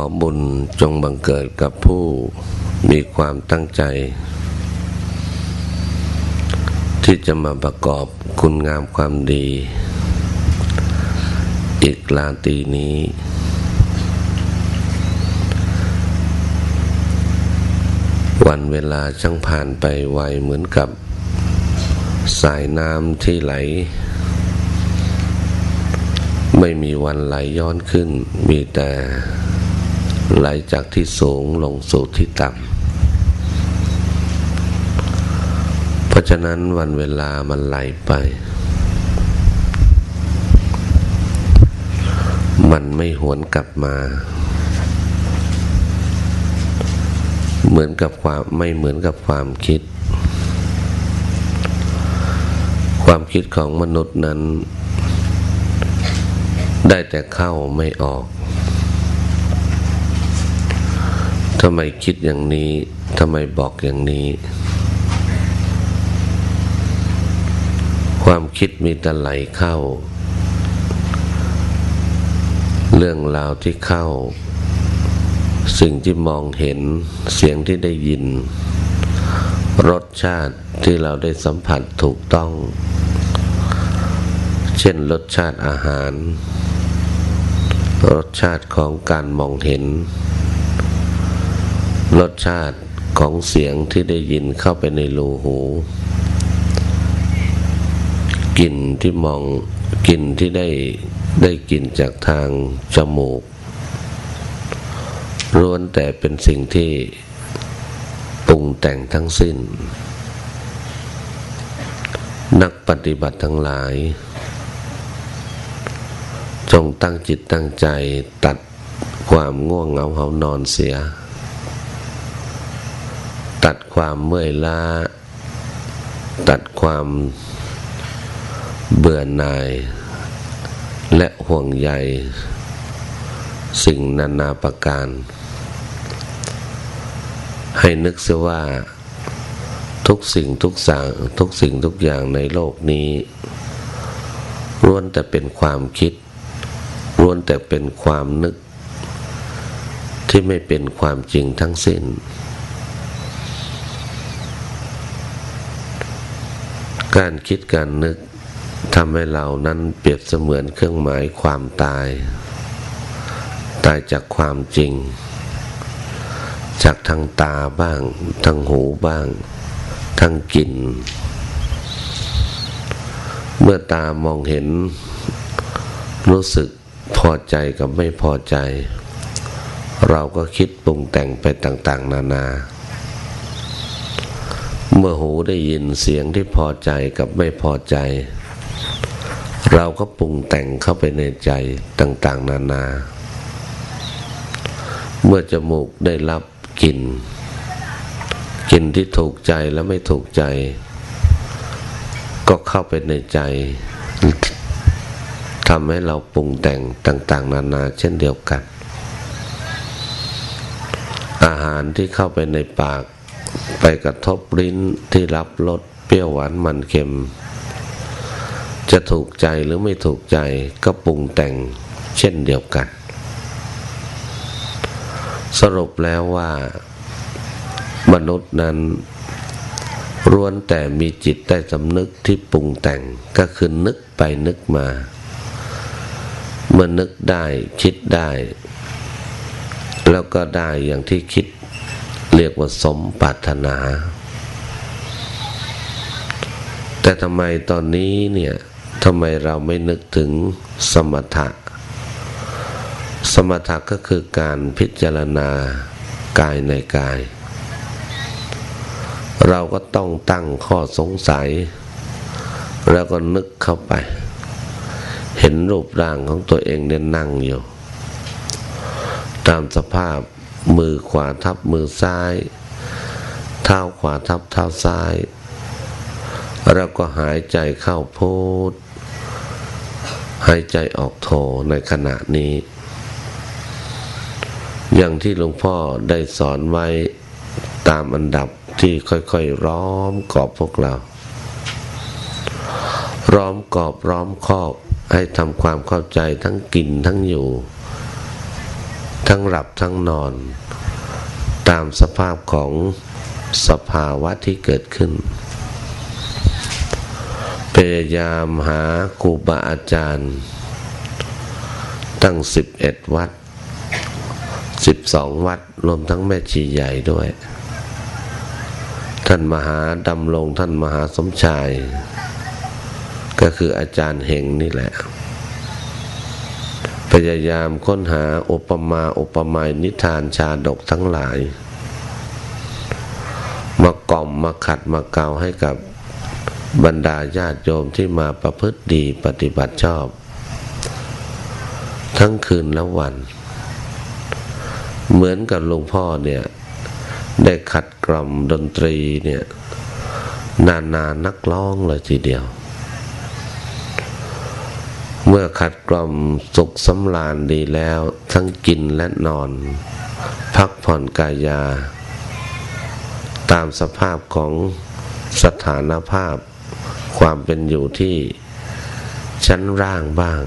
อบุญจงบังเกิดกับผู้มีความตั้งใจ ที่จะมาประกอบคุณงามความดี อีกลาตีนี้ วันเวลาช่างผ่านไปไวเหมือนกับ สายน้ำที่ไหลไม่มีวันไหลย้อนขึ้น มีแต่ ไหลจากที่สูงลงสู่ที่ต่ำ เพราะฉะนั้นวันเวลามันไหลไป มันไม่หวนกลับมา เหมือนกับความไม่เหมือนกับความคิด ความคิดของมนุษย์นั้น ได้แต่เข้าไม่ออก ทำไมคิดอย่างนี้ทำไมบอกอย่างนี้ ความคิดมีแต่ไหลเข้า เรื่องราวที่เข้า สิ่งที่มองเห็นเสียงที่ได้ยิน รสชาติที่เราได้สัมผัสถูกต้อง เช่นรสชาติอาหาร รสชาติของการมองเห็น รสชาติของเสียงที่ได้ยินเข้าไปในรูหูกลิ่นที่มองกลิ่นที่ได้ได้กลิ่นจากทางจมูกล้วนแต่เป็นสิ่งที่ปรุงแต่งทั้งสิ้น นักปฏิบัติทั้งหลาย จงตั้งจิตตั้งใจตัดความง่วงเหงาเหานอนเสีย ตัดความเมื่อยล้า ตัดความเบื่อหน่าย และห่วงใย สิ่งนานาประการ ให้นึกเสียว่า ทุกสิ่งทุกสั่งทุกสิ่งทุกอย่างในโลกนี้ล้วนแต่เป็นความคิดล้วนแต่เป็นความนึก ที่ไม่เป็นความจริงทั้งสิ้น การคิดการนึกทำให้เรานั้นเปรียบเสมือนเครื่องหมายความตาย ตายจากความจริง จากทางตาบ้าง ทางหูบ้าง ทางกลิ่น เมื่อตามองเห็น รู้สึกพอใจกับไม่พอใจ เราก็คิดปรุงแต่งไปต่าง ๆ นานานา เมื่อหูได้ยินเสียงที่พอใจกับไม่พอใจ เราก็ปรุงแต่งเข้าไปในใจต่าง ๆ นานา เมื่อจมูกได้รับกลิ่นกลิ่นที่ถูกใจและไม่ถูกใจ ก็เข้าไปในใจทำให้เราปรุงแต่งต่าง ๆ นานา เช่นเดียวกัน อาหารที่เข้าไปในปาก ไปกระทบลิ้นที่รับรสเปรี้ยวหวานมันเค็ม จะถูกใจหรือไม่ถูกใจก็ปรุงแต่งเช่นเดียวกัน สรุปแล้วว่า มนุษย์นั้นร้วนแต่มีจิตได้สำนึกที่ปรุงแต่งก็คือนึกไปนึกมา เมื่อนึกได้คิดได้ แล้วก็ได้อย่างที่คิด เรียกว่าสมปรารถนา แต่ทำไมตอนนี้เนี่ยทำไมเราไม่นึกถึงสมถะ สมถะก็คือการพิจารณากายในกาย เราก็ต้องตั้งข้อสงสัย แล้วก็นึกเข้าไป เห็นรูปร่างของตัวเองเด่นนั่งอยู่ ตามสภาพ มือขวาทับมือซ้าย เท้าขวาทับเท้าซ้าย แล้วก็หายใจเข้าพูดหายใจออกโทในขณะนี้ อย่างที่หลวงพ่อได้สอนไว้ตามอันดับที่ค่อยๆร้อมกอบพวกเรา ร้อมกอบร้อมคอบให้ทำความเข้าใจทั้งกินทั้งอยู่ ทั้งหลับทั้งนอน ตามสภาพของสภาวะที่เกิดขึ้นพยายามหาครูบาอาจารย์ ตั้งสิบเอ็ดวัดสิบสองวัด รวมทั้งแม่ชีใหญ่ด้วย ท่านมหาดำรงท่านมหาสมชาย ก็คืออาจารย์เฮงนี่แหละ พยายามค้นหาอุปมาอุปไมยนิทานชาดกทั้งหลาย มากล่อมมาขัดมาเกาให้กับบรรดาญาติโยมที่มาประพฤติดีปฏิบัติชอบ ทั้งคืนและวัน เหมือนกับหลวงพ่อเนี่ย ได้ขัดกล่อมดนตรีเนี่ย นานานักร้องเลยทีเดียว เมื่อขัดกล่อมสุขสำราญดีแล้ว ทั้งกินและนอน พักผ่อนกายา ตามสภาพของสถานภาพ ความเป็นอยู่ที่ชั้นร่างบ้าง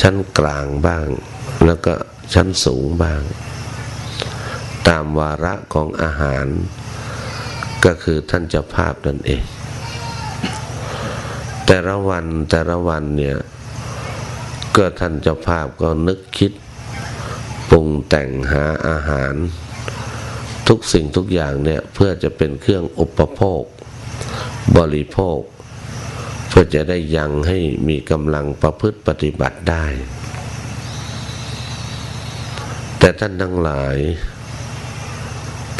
ชั้นกลางบ้าง แล้วก็ชั้นสูงบ้าง ตามวาระของอาหาร ก็คือท่านเจ้าภาพนั่นเอง แต่ละวันแต่ละวันเนี่ย ก็ท่านเจ้าภาพก็นึกคิดปรุงแต่งหาอาหาร ทุกสิ่งทุกอย่างเนี่ยเพื่อจะเป็นเครื่องอุปโภค บริโภค เพื่อจะได้ยังให้มีกำลังประพฤติปฏิบัติได้ แต่ท่านทั้งหลาย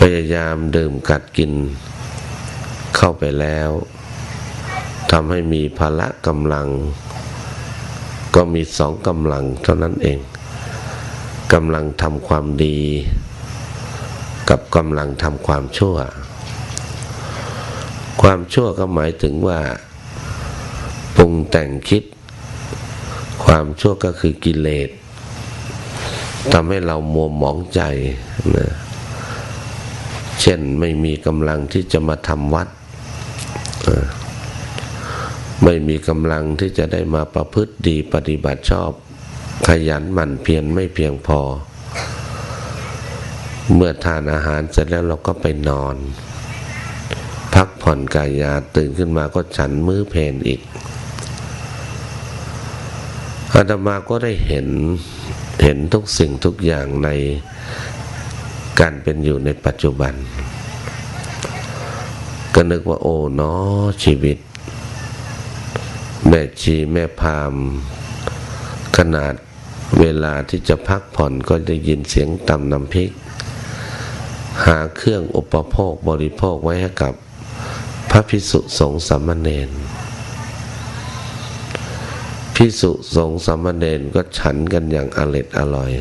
พยายามดื่มกัดกิน เข้าไปแล้วทำให้มีพละกำลัง ก็มีสองกำลังเท่านั้นเองกำลังทำความดี กับกำลังทำความชั่ว ความชั่วก็หมายถึงว่าปรุงแต่งคิด ความชั่วก็คือกิเลสทำให้เรามัวหมองใจนะเช่นไม่มีกำลังที่จะมาทำวัด ไม่มีกำลังที่จะได้มาประพฤติดีปฏิบัติชอบ ขยันหมั่นเพียรไม่เพียงพอ เมื่อทานอาหารเสร็จแล้วเราก็ไปนอน พักผ่อนกายาตื่นขึ้นมาก็ฉันมื้อเพนอีกอาตมาก็ได้เห็นเห็นทุกสิ่งทุกอย่างในการเป็นอยู่ในปัจจุบัน ก็นึกว่าโอ้เนาะชีวิต แม่ชีแม่พามขนาดเวลาที่จะพักผ่อนก็ได้ยินเสียงตำน้ำพริก หาเครื่องอุปโภคบริโภคไว้ให้กับพระพิสุสงฆ์สามเณรพิสุสงฆ์สมเณรก็ฉันกันอย่างอร็ดอร่อย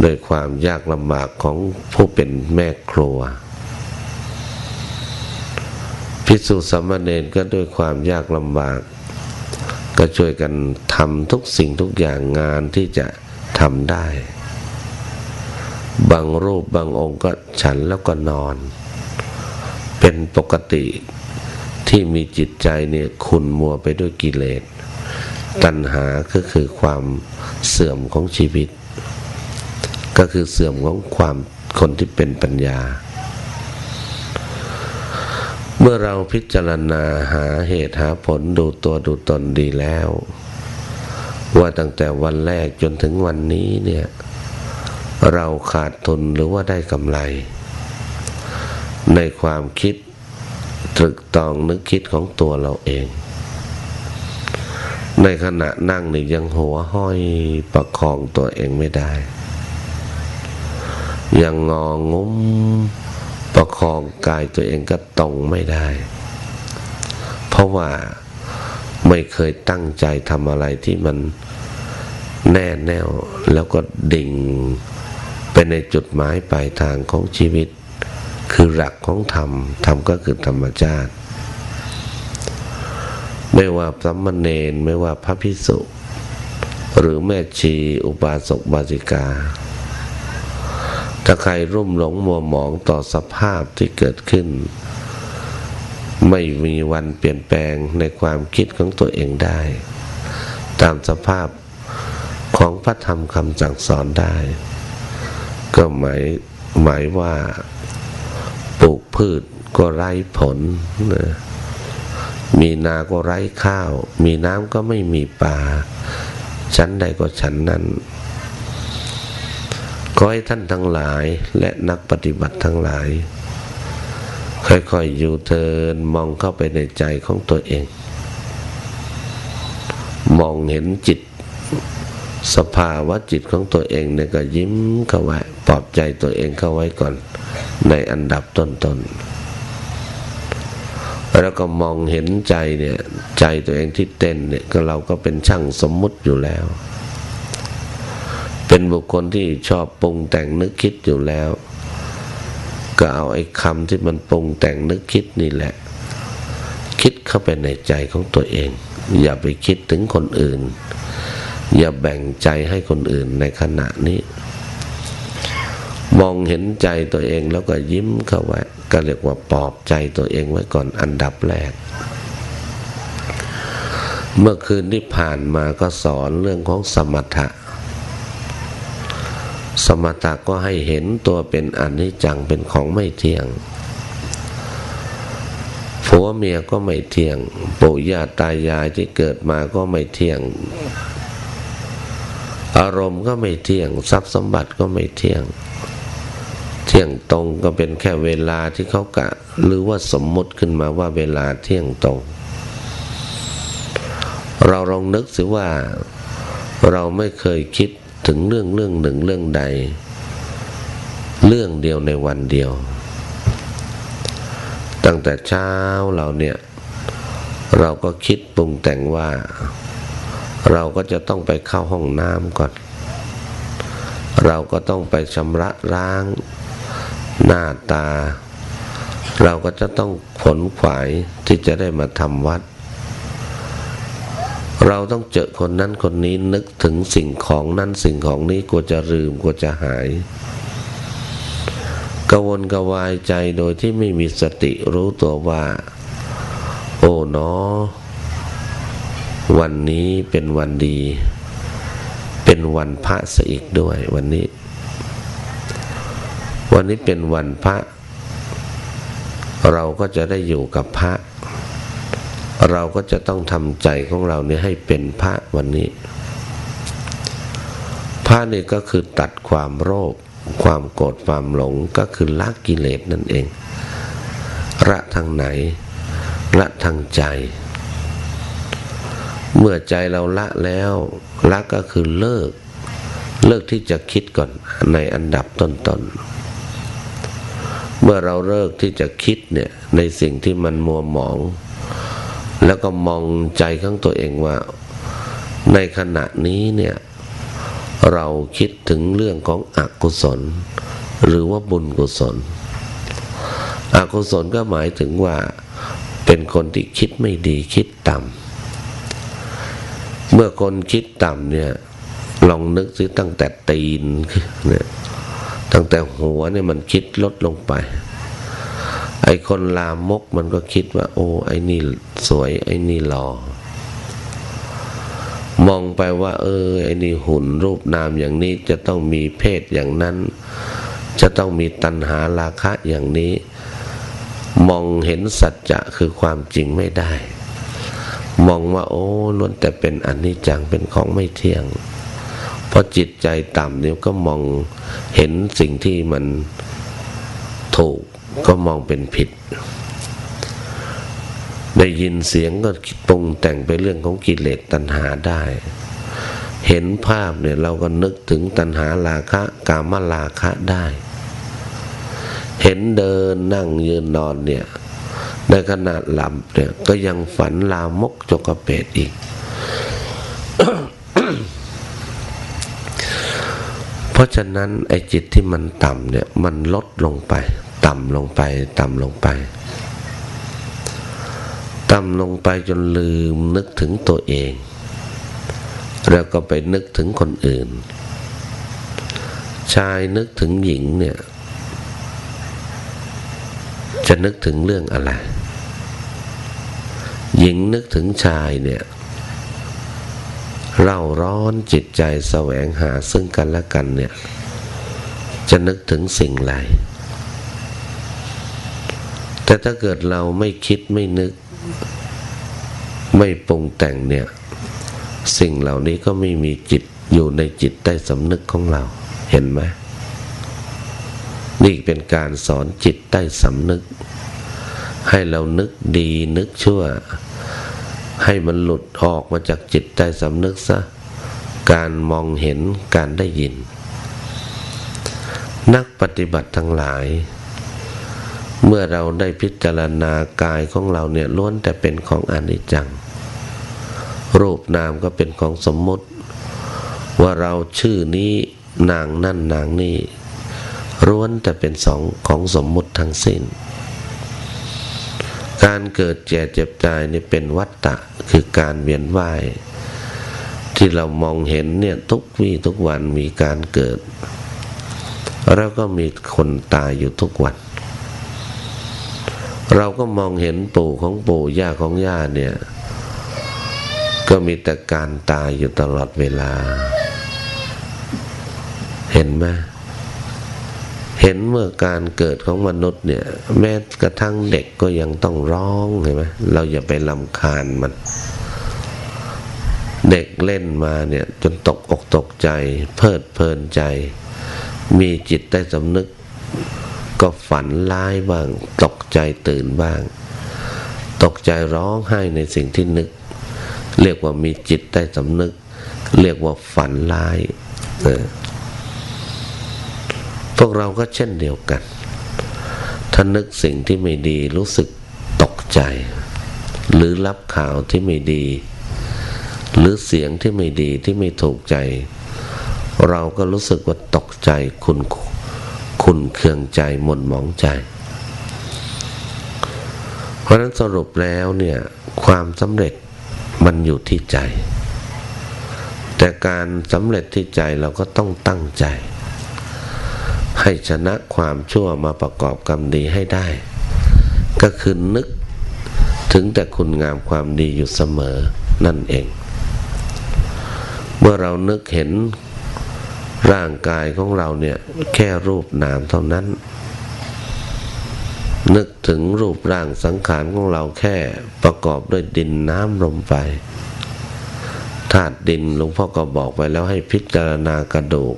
โดยความยากลำบากของผู้เป็นแม่ครัว พิสุสมณเณรก็ด้วยความยากลำบาก ก็ช่วยกันทำทุกสิ่งทุกอย่างงานที่จะทำได้ บางรูปบางองค์ก็ฉันแล้วก็นอน เป็นปกติที่มีจิตใจเนี่ยขุนมัวไปด้วยกิเลส ตัณหาก็คือความเสื่อมของชีวิต ก็คือเสื่อมของความคนที่เป็นปัญญา เมื่อเราพิจารณาหาเหตุหาผลดูตัวดูตนดีแล้ว ว่าตั้งแต่วันแรกจนถึงวันนี้เนี่ย เราขาดทุนหรือว่าได้กำไร ในความคิดตรึกตองนึกคิดของตัวเราเอง ในขณะนั่งนี่ยังหัวห้อยประคองตัวเองไม่ได้ ยังงองุ้ม ประคองกายตัวเองก็ตรงไม่ได้ เพราะว่าไม่เคยตั้งใจทำอะไรที่มันแน่แน่วแล้วก็ดิ่งไปในจุดหมายปลายทางของชีวิต คือหลักของธรรม ธรรมก็คือธรรมชาติ ไม่ว่าสัมมเนนไม่ว่าพระพิสุหรือแม่ชีอุบาสกบาสิกา ถ้าใครรุ่มหลงมัวหมองต่อสภาพที่เกิดขึ้น ไม่มีวันเปลี่ยนแปลงในความคิดของตัวเองได้ ตามสภาพของพระธรรมคำสั่งสอนได้ ก็หมายหมายว่าปลูกพืชก็ไร้ผลนะมีนาก็ไร้ข้าว มีน้ำก็ไม่มีปลาชั้นใดก็ชั้นนั้น ขอให้ท่านทั้งหลายและนักปฏิบัติทั้งหลาย ค่อยๆอยู่เทินมองเข้าไปในใจของตัวเอง มองเห็นจิต สภาวะจิตของตัวเองเนี่ยก็ยิ้มเข้าไว้ปลอบใจตัวเองเข้าไว้ก่อน ในอันดับต้นๆแล้วก็มองเห็นใจเนี่ย ใจตัวเองที่เต้นเนี่ยก็เราก็เป็นช่างสมมุติอยู่แล้ว เป็นบุคคลที่ชอบปรุงแต่งนึกคิดอยู่แล้ว ก็เอาไอ้คำที่มันปรุงแต่งนึกคิดนี่แหละ คิดเข้าไปในใจของตัวเอง อย่าไปคิดถึงคนอื่น อย่าแบ่งใจให้คนอื่นในขณะนี้ มองเห็นใจตัวเองแล้วก็ยิ้มเข้าไว้ก็เรียกว่าปลอบใจตัวเองไว้ก่อนอันดับแรกเมื่อคืนที่ผ่านมาก็สอนเรื่องของสมถะ สมถะก็ให้เห็นตัวเป็นอนิจจังเป็นของไม่เที่ยงผัวเมียก็ไม่เที่ยง ปู่ย่าตายายที่เกิดมาก็ไม่เที่ยง อารมณ์ก็ไม่เที่ยง ทรัพย์สมบัติก็ไม่เที่ยง เที่ยงตรงก็เป็นแค่เวลาที่เขากะ หรือว่าสมมติขึ้นมาว่าเวลาเที่ยงตรง เราลองนึกสิว่า เราไม่เคยคิด ถึงเรื่องเรื่องหนึ่งเรื่องใด เรื่องเดียวในวันเดียว ตั้งแต่เช้าเราเนี่ย เราก็คิดปรุงแต่งว่า เราก็จะต้องไปเข้าห้องน้ำก่อน เราก็ต้องไปชำระล้าง หน้าตา เราก็จะต้องขนขวายที่จะได้มาทำวัด เราต้องเจอคนนั้นคนนี้นึกถึงสิ่งของนั้นสิ่งของนี้กลัวจะลืมกลัวจะหายกวนกวายใจโดยที่ไม่มีสติรู้ตัวว่า โอ้เนอ วันนี้เป็นวันดี เป็นวันพระสอีกด้วย วันนี้ วันนี้เป็นวันพระ เราก็จะได้อยู่กับพระ เราก็จะต้องทำใจของเราเนี่ยให้เป็นพระวันนี้ พระนี่ก็คือตัดความโรค ความโกรธความหลงก็คือละกิเลสนั่นเองละทางไหนละทางใจ เมื่อใจเราละแล้วละก็คือเลิก เลิกที่จะคิดก่อนในอันดับต้นๆเมื่อเราเลิกที่จะคิดเนี่ยในสิ่งที่มันมัวหมอง แล้วก็มองใจของตัวเองว่า ในขณะนี้เนี่ย เราคิดถึงเรื่องของอกุศล หรือว่าบุญกุศล อกุศลก็หมายถึงว่าเป็นคนที่คิดไม่ดีคิดต่ำเมื่อคนคิดต่ำเนี่ยลองนึกซิตั้งแต่ตีนเนี่ยตั้งแต่หัวเนี่ยมันคิดลดลงไป ไอ้คนลามกมันก็คิดว่า โอ้ ไอ้นี่สวย ไอ้นี่หล่อมองไปว่า เออ ไอ้นี่หุ่นรูปนามอย่างนี้จะต้องมีเพศอย่างนั้น จะต้องมีตัณหาราคะอย่างนี้ มองเห็นสัจจะคือความจริงไม่ได้ มองว่า โอ้ล้วนแต่เป็นอนิจจังเป็นของไม่เที่ยงเพราะจิตใจต่ำเนี่ยก็มองเห็นสิ่งที่มันถูก ก็มองเป็นผิด ได้ยินเสียงก็ปรุงแต่งไปเรื่องของกิเลสตัณหาได้ เห็นภาพเนี่ยเราก็นึกถึงตัณหาราคะกามราคะได้ เห็นเดินนั่งยืนนอนเนี่ยในขณะหลับเนี่ยก็ยังฝันลามกจกเปตอีก เพราะฉะนั้นไอ้จิตที่มันต่ำเนี่ยมันลดลงไป ต่ำลงไป ต่ำลงไป ต่ำลงไปจนลืมนึกถึงตัวเอง แล้วก็ไปนึกถึงคนอื่น ชายนึกถึงหญิงเนี่ย จะนึกถึงเรื่องอะไร หญิงนึกถึงชายเนี่ยเร่าร้อนจิตใจแสวงหาซึ่งกันและกันเนี่ย จะนึกถึงสิ่งไร แต่ถ้าเกิดเราไม่คิดไม่นึก ไม่ปรุงแต่งเนี่ย สิ่งเหล่านี้ก็ไม่มีจิตอยู่ในจิตใต้สำนึกของเรา เห็นไหมนี่เป็นการสอนจิตใต้สำนึก ให้เรานึกดีนึกชั่ว ให้มันหลุดออกมาจากจิตใต้สำนึกซะการมองเห็นการได้ยิน นักปฏิบัติทั้งหลาย เมื่อเราได้พิจารณากายของเราเนี่ยล้วนแต่เป็นของอนิจจัง รูปนามก็เป็นของสมมติ ว่าเราชื่อนี้นางนั่นนางนี่ร้วนแต่เป็นสองของสมมุติทั้งสิ้น การเกิดแก่เจ็บตายนี่เป็นวัฏฏะคือการเวียนว่าย ที่เรามองเห็นเนี่ยทุกวี่ทุกวันมีการเกิด แล้วก็มีคนตายอยู่ทุกวัน เราก็มองเห็นปู่ของปู่ย่าของย่าเนี่ย ก็มีแต่การตายอยู่ตลอดเวลา เห็นไหมเห็นเมื่อการเกิดของมนุษย์เนี่ย แม้กระทั่งเด็กก็ยังต้องร้องเห็นไหมเราอย่าไปลำคาญมัน เด็กเล่นมาเนี่ย จนตกอกตกใจ เพลิดเพลินใจ มีจิตได้สำนึก ก็ฝันร้ายบ้าง ตกใจตื่นบ้าง ตกใจร้องไห้ในสิ่งที่นึก เรียกว่ามีจิตได้สำนึก เรียกว่าฝันร้ายเออพวกเราก็เช่นเดียวกัน ถ้านึกสิ่งที่ไม่ดีรู้สึกตกใจ หรือรับข่าวที่ไม่ดี หรือเสียงที่ไม่ดีที่ไม่ถูกใจ เราก็รู้สึกว่าตกใจคุณ คุณเคืองใจหม่นหมองใจ เพราะนั้นสรุปแล้วเนี่ยความสำเร็จมันอยู่ที่ใจ แต่การสำเร็จที่ใจเราก็ต้องตั้งใจ ให้ชนะความชั่วมาประกอบกรรมดีให้ได้ ก็คือนึกถึงแต่คุณงามความดีอยู่เสมอนั่นเอง เมื่อเรานึกเห็น ร่างกายของเราเนี่ย แค่รูปนามเท่านั้น นึกถึงรูปร่างสังขารของเราแค่ประกอบด้วยดินน้ำลมไฟธาตุดินหลวงพ่อก็บอกไปแล้วให้พิจารณากระดูก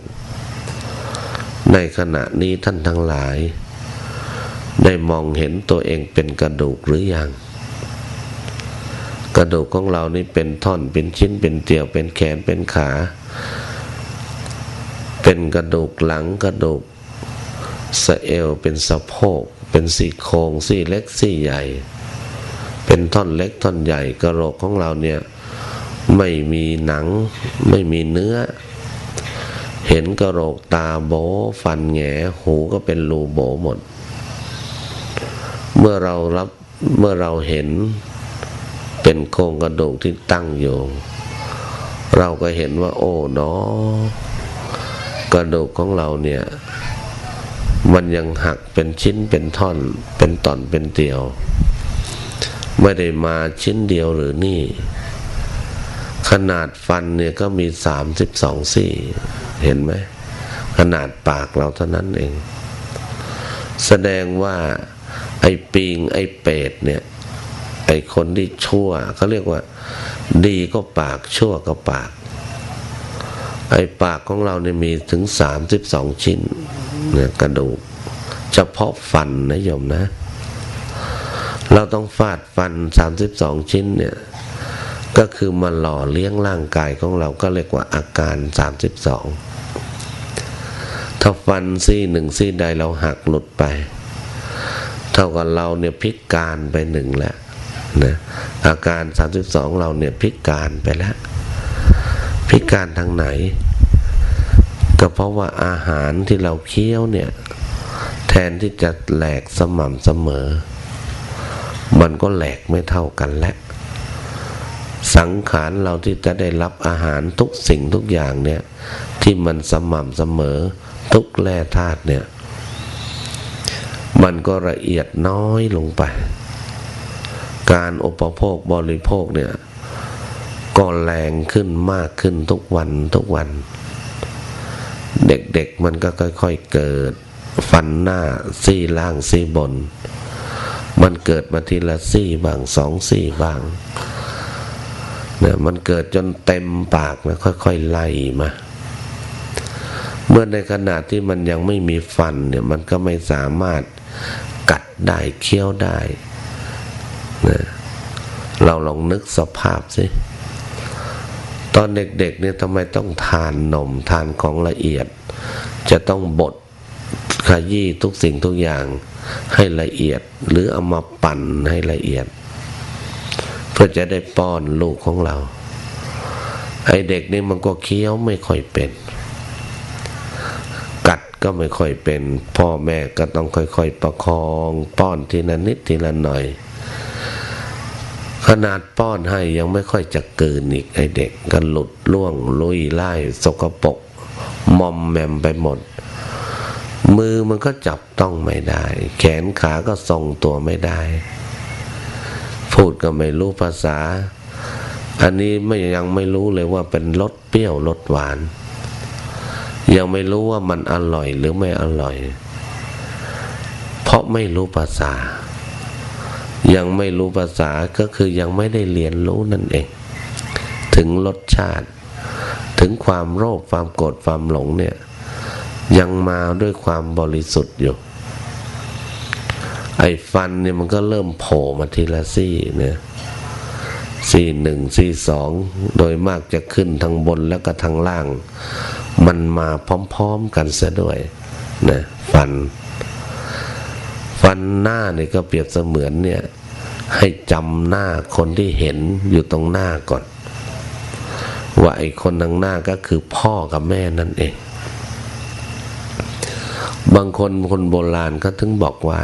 ในขณะนี้ท่านทั้งหลาย ได้มองเห็นตัวเองเป็นกระดูกหรือยังกระดูกของเรานี่เป็นท่อนเป็นชิ้นเป็นเตี่ยวเป็นแขนเป็นขา เป็นกระดูกหลังกระดูกสะเอวเป็นสะโพก เป็นสี่โครงสี่เล็กสี่ใหญ่ เป็นท่อนเล็กท่อนใหญ่กระโหลกของเราเนี่ยไม่มีหนังไม่มีเนื้อ เห็นกระโหลกตาโบฟันแงหูก็เป็นรูโบหมด เมื่อเรารับเมื่อเราเห็นเป็นโครงกระดูกที่ตั้งอยู่ เราก็เห็นว่า โอ้เนาะ กระดูกของเราเนี่ย มันยังหักเป็นชิ้นเป็นท่อน เป็นตอนเป็นเตียว ไม่ได้มาชิ้นเดียวหรือนี่ ขนาดฟันเนี่ยก็มีสามสิบสองซี่เห็นไหมขนาดปากเราเท่านั้นเอง แสดงว่า ไอ้ปิงไอ้เป็ดเนี่ย ไอ้คนที่ชั่วเขาเรียกว่า ดีก็ปากชั่วก็ปาก ไอ้ปากของเราเนี่ยมีถึงสามสิบสองชิ้นเนี่ยกระดูก เฉพาะฟันนะโยมนะ เราต้องฟาดฟันสามสิบสองชิ้นเนี่ยก็คือมาหล่อเลี้ยงร่างกายของเราก็เรียกว่าอาการสามสิบสองถ้าฟันซี่หนึ่งซี่ใดเราหักหลุดไป เท่ากับเราเนี่ยพิการไปหนึ่งแล้วนะอาการสามสิบสองเราเนี่ยพิการไปแล้ว พิการทางไหน ก็เพราะว่าอาหารที่เราเคี้ยวเนี่ย แทนที่จะแหลกสม่ำเสมอ มันก็แหลกไม่เท่ากันแล้วสังขารเราที่จะได้รับอาหารทุกสิ่งทุกอย่างเนี่ย ที่มันสม่ำเสมอ ทุกแร่ธาตุเนี่ย มันก็ละเอียดน้อยลงไป การอุปโภคบริโภคเนี่ย ก็แรงขึ้นมากขึ้นทุกวันทุกวัน เด็กๆมันก็ค่อยๆเกิด ฟันหน้าซี่ล่างซี่บน มันเกิดมาทีละซี่บางสองซี่บางเนี่ยมันเกิดจนเต็มปากนะค่อยๆไล่มาเมื่อในขณะที่มันยังไม่มีฟันเนี่ยมันก็ไม่สามารถกัดได้เคี้ยวได้นะเราลองนึกสภาพสิ ตอนเด็กๆเนี่ยทำไมต้องทานนมทานของละเอียด จะต้องบดขยี้ทุกสิ่งทุกอย่างให้ละเอียดหรือเอามาปั่นให้ละเอียด เพื่อจะได้ป้อนลูกของเรา ไอเด็กนี่มันก็เคี้ยวไม่ค่อยเป็น กัดก็ไม่ค่อยเป็น พ่อแม่ก็ต้องค่อยๆประคอง ป้อนทีละนิดทีละหน่อย ขนาดป้อนให้ยังไม่ค่อยจะเกินอีกไอเด็กก็หลุดล่วงลุยไล่สกปรกมอมแมมไปหมด มือมันก็จับต้องไม่ได้ แขนขาก็ทรงตัวไม่ได้ พูดก็ไม่รู้ภาษา อันนี้ไม่ยังไม่รู้เลยว่าเป็นรสเปรี้ยวรสหวาน ยังไม่รู้ว่ามันอร่อยหรือไม่อร่อย เพราะไม่รู้ภาษา ยังไม่รู้ภาษาก็คือยังไม่ได้เรียนรู้นั่นเอง ถึงรสชาติ ถึงความโลภความโกรธความหลงเนี่ย ยังมาด้วยความบริสุทธิ์อยู่ ไอ้ฟันเนี่ยมันก็เริ่มโผล่มาทีละซี่เนี่ยซี่หนึ่งซี่สองโดยมากจะขึ้นทางบนแล้วก็ทางล่าง มันมาพร้อมๆกันเสียด้วยนะฟัน ฟันหน้าเนี่ยก็เปรียบเสมือนเนี่ย ให้จำหน้าคนที่เห็นอยู่ตรงหน้าก่อน ว่าไอ้คนทางหน้าก็คือพ่อกับแม่นั่นเอง บางคนคนโบราณก็ถึงบอกว่า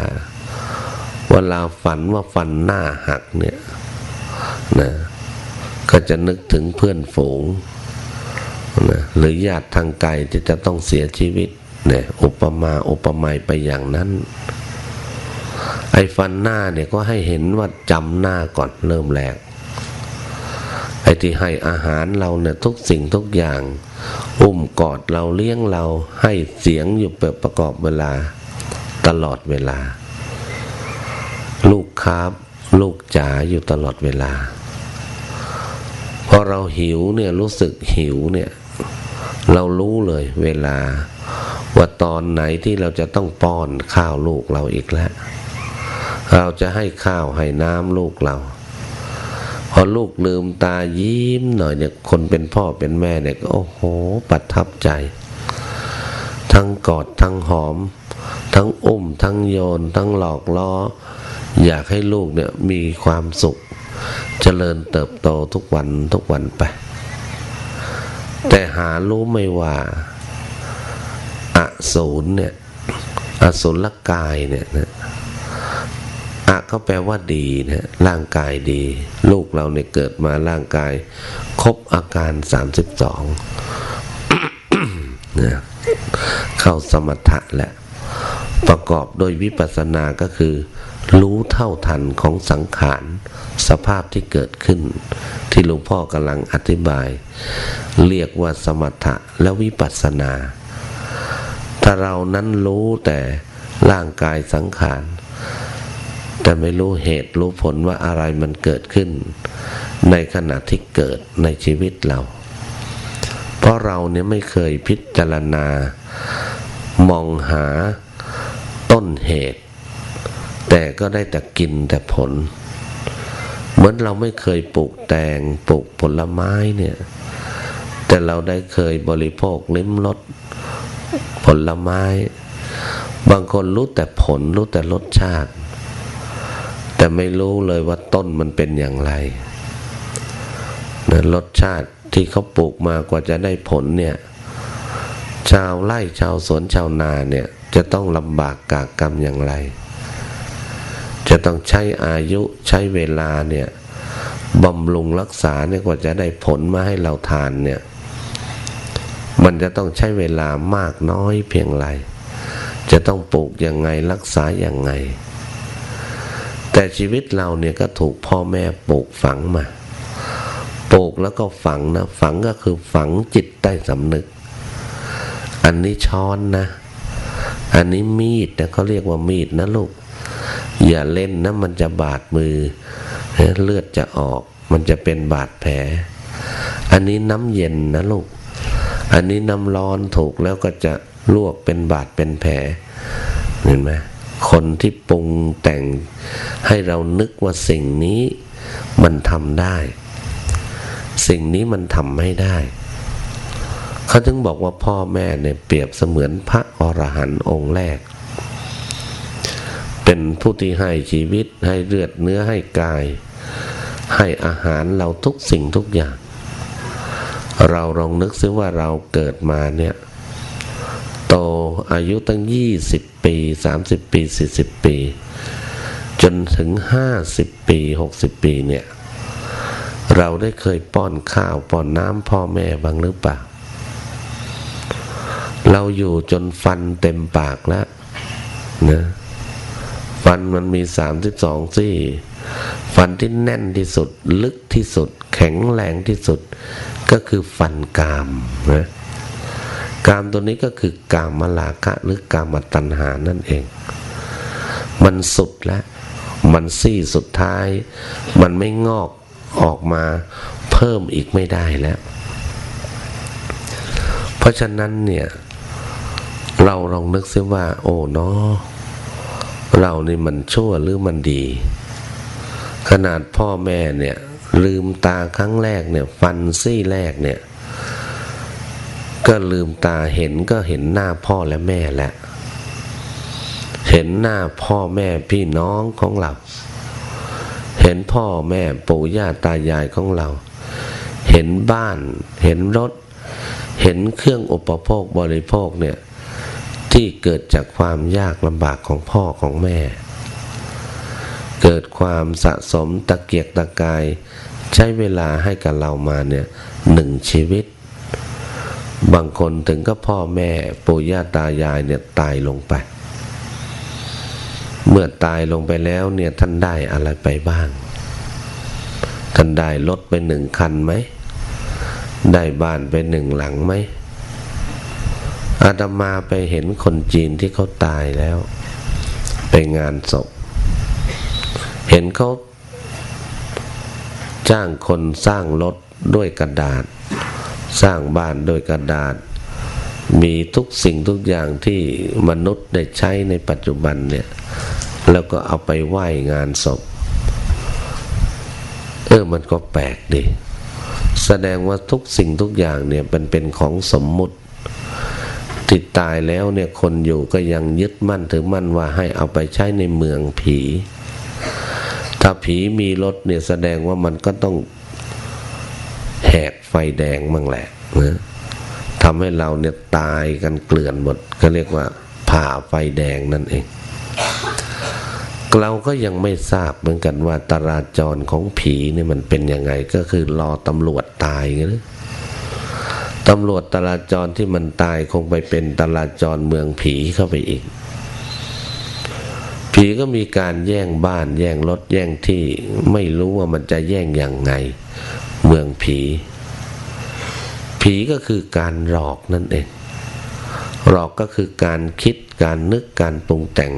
เวลาฝันว่าฟันหน้าหักเนี่ยนะก็จะนึกถึงเพื่อนฝูงนะหรือญาติทางไกลที่จะต้องเสียชีวิตเนี่ยอุปมาอุปไมยไปอย่างนั้น ไอ้ฟันหน้าเนี่ยก็ให้เห็นว่าจำหน้าก่อนเริ่มแรกไอ้ที่ให้อาหารเราเนี่ยทุกสิ่งทุกอย่าง อุ้มกอดเราเลี้ยงเราให้เสียงอยู่เปิดประกอบเวลา ตลอดเวลา ลูกครับลูกจ๋าอยู่ตลอดเวลาพอเราหิวเนี่ยรู้สึกหิวเนี่ยเรารู้เลยเวลา ว่าตอนไหนที่เราจะต้องป้อนข้าวลูกเราอีกแล้ว เราจะให้ข้าวให้น้ำลูกเรา พอลูกลืมตายิ้มหน่อยเนี่ยคนเป็นพ่อเป็นแม่เนี่ยก็โอ้โหประทับใจ ทั้งกอดทั้งหอม ทั้งอุ้ม ทั้งโยน ทั้งหลอกล้อ อยากให้ลูกเนี่ยมีความสุขจเจริญเติบโตทุกวันทุกวันไป แต่หารู้ไม่ว่าอสูรเนี่ยอสุรกายเนี่ยนะ อะก็แปลว่าดีนะร่างกายดี ลูกเราเนี่ยเกิดมาร่างกาย ครบอาการสามสิบสองนะเข้าสมถะแหละ ประกอบโดยวิปัสสนาก็คือ รู้เท่าทันของสังขาร สภาพที่เกิดขึ้น ที่หลวงพ่อกำลังอธิบาย เรียกว่าสมถะและวิปัสสนา ถ้าเรานั้นรู้แต่ร่างกายสังขาร แต่ไม่รู้เหตุรู้ผลว่าอะไรมันเกิดขึ้น ในขณะที่เกิดในชีวิตเรา เพราะเราเนี่ยไม่เคยพิจารณา มองหาต้นเหตุ แต่ก็ได้แต่กินแต่ผล เหมือนเราไม่เคยปลูกแตงปลูกผลไม้เนี่ย แต่เราได้เคยบริโภคลิ้มรสผลไม้ บางคนรู้แต่ผลรู้แต่รสชาติ แต่ไม่รู้เลยว่าต้นมันเป็นอย่างไรนะรสชาติที่เขาปลูกมากว่าจะได้ผลเนี่ย ชาวไร่ชาวสวนชาวนาเนี่ย จะต้องลำบากกากกรรมอย่างไร จะต้องใช้อายุใช้เวลาเนี่ยบำรุงรักษาเนี่ยกว่าจะได้ผลมาให้เราทานเนี่ย มันจะต้องใช้เวลามากน้อยเพียงไร จะต้องปลูกยังไงรักษาอย่างไง แต่ชีวิตเราเนี่ยก็ถูกพ่อแม่ปลูกฝังมาปลูกแล้วก็ฝังนะ ฝังก็คือฝังจิตใต้สำนึก อันนี้ช้อนนะ อันนี้มีดนะเขาเรียกว่ามีดนะลูก อย่าเล่นนะมันจะบาดมือ เลือดจะออก มันจะเป็นบาดแผล อันนี้น้ำเย็นนะลูก อันนี้น้ำร้อนถูกแล้วก็จะลวกเป็นบาดเป็นแผล เห็นไหม คนที่ปรุงแต่งให้เรานึกว่าสิ่งนี้มันทำได้ สิ่งนี้มันทำไม่ได้ เขาถึงบอกว่าพ่อแม่เนี่ยเปรียบเสมือนพระอรหันต์องค์แรก เป็นผู้ที่ให้ชีวิตให้เลือดเนื้อให้กาย ให้อาหารเราทุกสิ่งทุกอย่าง เราลองนึกซิว่าเราเกิดมาเนี่ย โต อายุตั้งยี่สิบปีสามสิบปีสี่สิบปี จนถึงห้าสิบปีหกสิบปีเนี่ย เราได้เคยป้อนข้าวป้อนน้ำพ่อแม่บ้างหรือเปล่า เราอยู่จนฟันเต็มปากแล้วนะฟันมันมีสามสิบสองซี่ ฟันที่แน่นที่สุด ลึกที่สุด แข็งแรงที่สุด ก็คือฟันกามนะ กามตัวนี้ก็คือกามมลาคะหรือกามตัณหานั่นเอง มันสุดแล้ว มันซี่สุดท้าย มันไม่งอกออกมาเพิ่มอีกไม่ได้แล้ว เพราะฉะนั้นเนี่ย เราลองนึกซิว่า โอ้เนาะเรานี่มันชั่วหรือมันดี ขนาดพ่อแม่เนี่ย ลืมตาครั้งแรกเนี่ย ฟันซี่แรกเนี่ย ก็ลืมตาเห็นก็เห็นหน้าพ่อและแม่แล้วเห็นหน้าพ่อแม่พี่น้องของเรา เห็นพ่อแม่ปู่ย่าตายายของเรา เห็นบ้าน เห็นรถ เห็นเครื่องอุปโภคบริโภคเนี่ยที่เกิดจากความยากลำบากของพ่อของแม่ เกิดความสะสมตะเกียกตะกาย ใช้เวลาให้กับเรามาเนี่ยหนึ่งชีวิต บางคนถึงก็พ่อแม่ปู่ย่าตายายเนี่ยตายลงไป เมื่อตายลงไปแล้วเนี่ยท่านได้อะไรไปบ้าง ท่านได้รถไปหนึ่งคันไหม ได้บ้านไปหนึ่งหลังไหมอาตมาไปเห็นคนจีนที่เขาตายแล้ว ไปงานศพ เห็นเขาจ้างคนสร้างรถด้วยกระดาษ สร้างบ้านโดยกระดาษ มีทุกสิ่งทุกอย่างที่มนุษย์ได้ใช้ในปัจจุบันเนี่ย แล้วก็เอาไปไหว้งานศพ เออมันก็แปลกดีแสดงว่าทุกสิ่งทุกอย่างเนี่ยเป็นเป็นของสมมุติติดตายแล้วเนี่ยคนอยู่ก็ยังยึดมั่นถือมั่นว่าให้เอาไปใช้ในเมืองผี ถ้าผีมีรถเนี่ยแสดงว่ามันก็ต้อง แหกไฟแดงมั่งแหละนะทำให้เราเนี่ยตายกันเกลื่อนหมดก็เรียกว่าผ่าไฟแดงนั่นเอง เราก็ยังไม่ทราบเหมือนกันว่าตราจรของผีเนี่ยมันเป็นยังไง ก็คือรอตำรวจตายไงนตำรวจตราจรที่มันตายคงไปเป็นตราจรเมืองผีเข้าไปอีก ผีก็มีการแย่งบ้าน แย่งรถแย่งที่ ไม่รู้ว่ามันจะแย่งอย่างไง เมืองผี ผีก็คือการหลอกนั่นเอง หลอกก็คือการคิดการนึกการปรุงแต่ง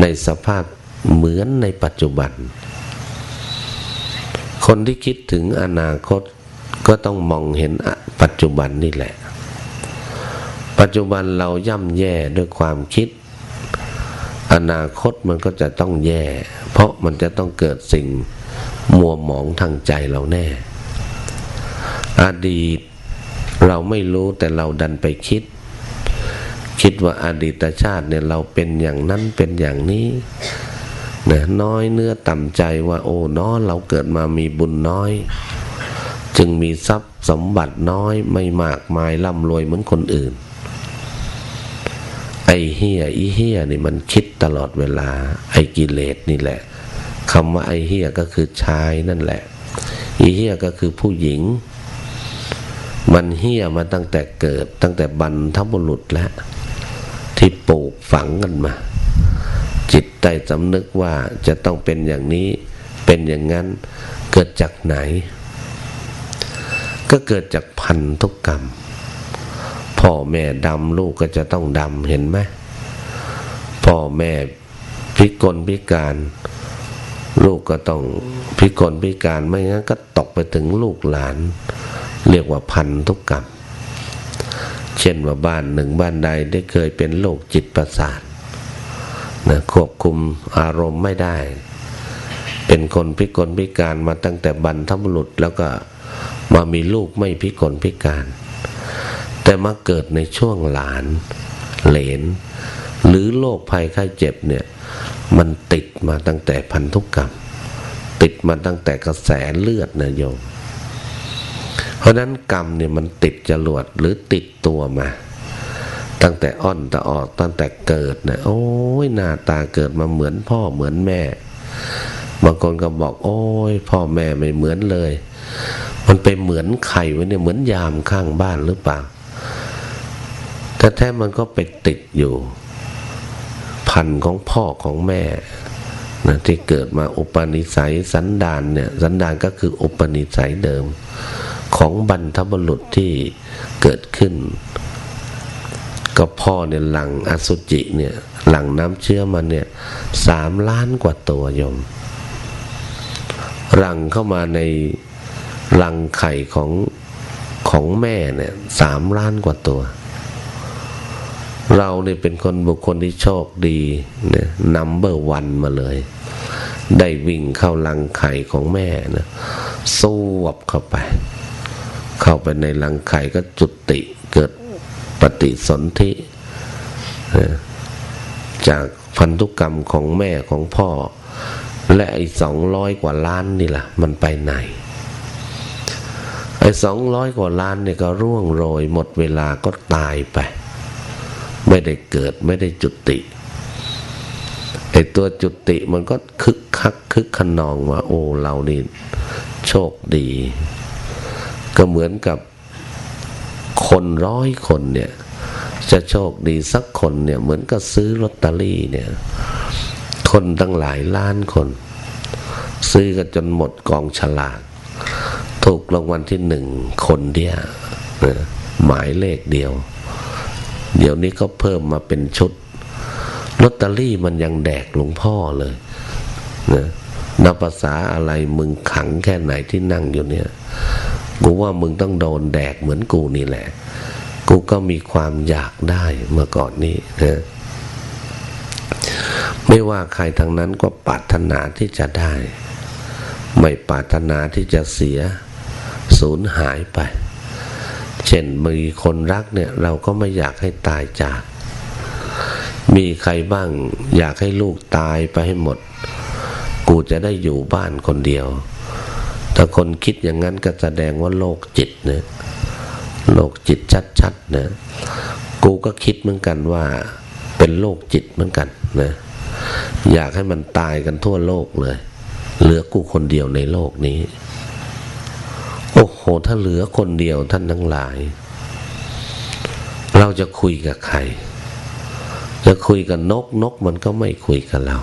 ในสภาพเหมือนในปัจจุบัน คนที่คิดถึงอนาคตก็ต้องมองเห็นปัจจุบันนี่แหละ ปัจจุบันเราย่ำแย่ด้วยความคิด อนาคตมันก็จะต้องแย่ เพราะมันจะต้องเกิดสิ่งมัวหมองทางใจเราแน่ อดีตเราไม่รู้แต่เราดันไปคิด คิดว่าอดีตชาติเนี่ยเราเป็นอย่างนั้นเป็นอย่างนี้นะน้อยเนื้อต่ำใจว่าโอ้น้อเราเกิดมามีบุญน้อย จึงมีทรัพย์สมบัติน้อยไม่มากมายร่ำรวยเหมือนคนอื่น ไอ้เฮียอีเฮียนี่มันคิดตลอดเวลา ไอ้กิเลสนี่แหละคำว่าไอ้เฮียก็คือชายนั่นแหละ อีเฮียก็คือผู้หญิง มันเฮียมาตั้งแต่เกิด ตั้งแต่บรรทบุรุษแล้ว ที่ปลูกฝังกันมา จิตใต้สำนึกว่าจะต้องเป็นอย่างนี้เป็นอย่างนั้นเกิดจากไหน ก็เกิดจากพันธุกกรรม พ่อแม่ดำลูกก็จะต้องดำเห็นไหมพ่อแม่พิกลพิการ ลูกก็ต้องพิกลพิการไม่งั้นก็ตกไปถึงลูกหลาน เรียกว่าพันธุกกรรม เช่นว่าบ้านหนึ่งบ้านใดได้เคยเป็นโรคจิตประสาทนะควบคุมอารมณ์ไม่ได้ เป็นคนพิกลพิการมาตั้งแต่บรรทบุรุษแล้วก็มามีลูกไม่พิกลพิการ แต่มาเกิดในช่วงหลาน เหลน หรือโรคภัยไข้เจ็บเนี่ย มันติดมาตั้งแต่พันธุกกรรม ติดมาตั้งแต่กระแสเลือดนะโยม ราะนั้นกรรมเนี่ยมันติดจรวดหรือติดตัวมา ตั้งแต่อ่อนแต่ออกตั้งแต่เกิดนะโอ้ยหน้าตาเกิดมาเหมือนพ่อเหมือนแม่ บางคนก็บอก โอ้ยพ่อแม่ไม่เหมือนเลย มันไปเหมือนไข่ไว้เนี่ยเหมือนยามข้างบ้านหรือเปล่าแต่แท้มันก็ไปติดอยู่ พันของพ่อของแม่นะที่เกิดมาอุปนิสัยสันดานเนี่ย สันดานก็คืออุปนิสัยเดิม ของบรรทบุรุษที่เกิดขึ้น ก็พ่อเนี่ยหลังอสุจิเนี่ยหลังน้ำเชื้อมันเนี่ยสามล้านกว่าตัวยมหลังเข้ามาในรังไข่ของของแม่เนี่ยสามล้านกว่าตัว เราเนี่ยเป็นคนบุคคลที่โชคดีเนี่ยนัมเบอร์วันมาเลย ได้วิ่งเข้ารังไข่ของแม่นะสวบเข้าไป เข้าไปในรังไข่ก็จุติเกิดปฏิสนธิจากพันธุกรรมของแม่ของพ่อ และไอ้สองร้อยกว่าล้านนี่ล่ะ มันไปไหน ไอ้สองร้อยกว่าล้านเนี่ยก็ร่วงโรยหมดเวลาก็ตายไป ไม่ได้เกิดไม่ได้จุติไอ้ตัวจุติมันก็คึกคักคึกขนองว่าโอ้เรานี่โชคดี ก็เหมือนกับคนร้อยคนเนี่ย จะโชคดีสักคนเนี่ย เหมือนกับซื้อลอตเตอรี่เนี่ย คนตั้งหลายล้านคน ซื้อกันจนหมดกองฉลากถูกรางวัลที่หนึ่งคนเดียวหมายเลขเดียว เดี๋ยวนี้ก็เพิ่มมาเป็นชุดลอตเตอรี่มันยังแดกหลวงพ่อเลยนะนับภาษาอะไรมึงขังแค่ไหนที่นั่งอยู่เนี่ย กูว่ามึงต้องโดนแดกเหมือนกูนี่แหละ กูก็มีความอยากได้เมื่อก่อนนี้นะไม่ว่าใครทางนั้นก็ปรารถนาที่จะได้ ไม่ปรารถนาที่จะเสียสูญหายไป เช่นมีคนรักเนี่ยเราก็ไม่อยากให้ตายจาก มีใครบ้างอยากให้ลูกตายไปให้หมด กูจะได้อยู่บ้านคนเดียว ถ้าคนคิดอย่างนั้นก็แสดงว่าโลกจิตนะโลกจิตชัดๆนะกูก็คิดเหมือนกันว่า เป็นโลกจิตเหมือนกันนะอยากให้มันตายกันทั่วโลกเลย เหลือกูคนเดียวในโลกนี้ โอ้โห ถ้าเหลือคนเดียวท่านทั้งหลาย เราจะคุยกับใคร จะคุยกับนกนกมันก็ไม่คุยกับเรา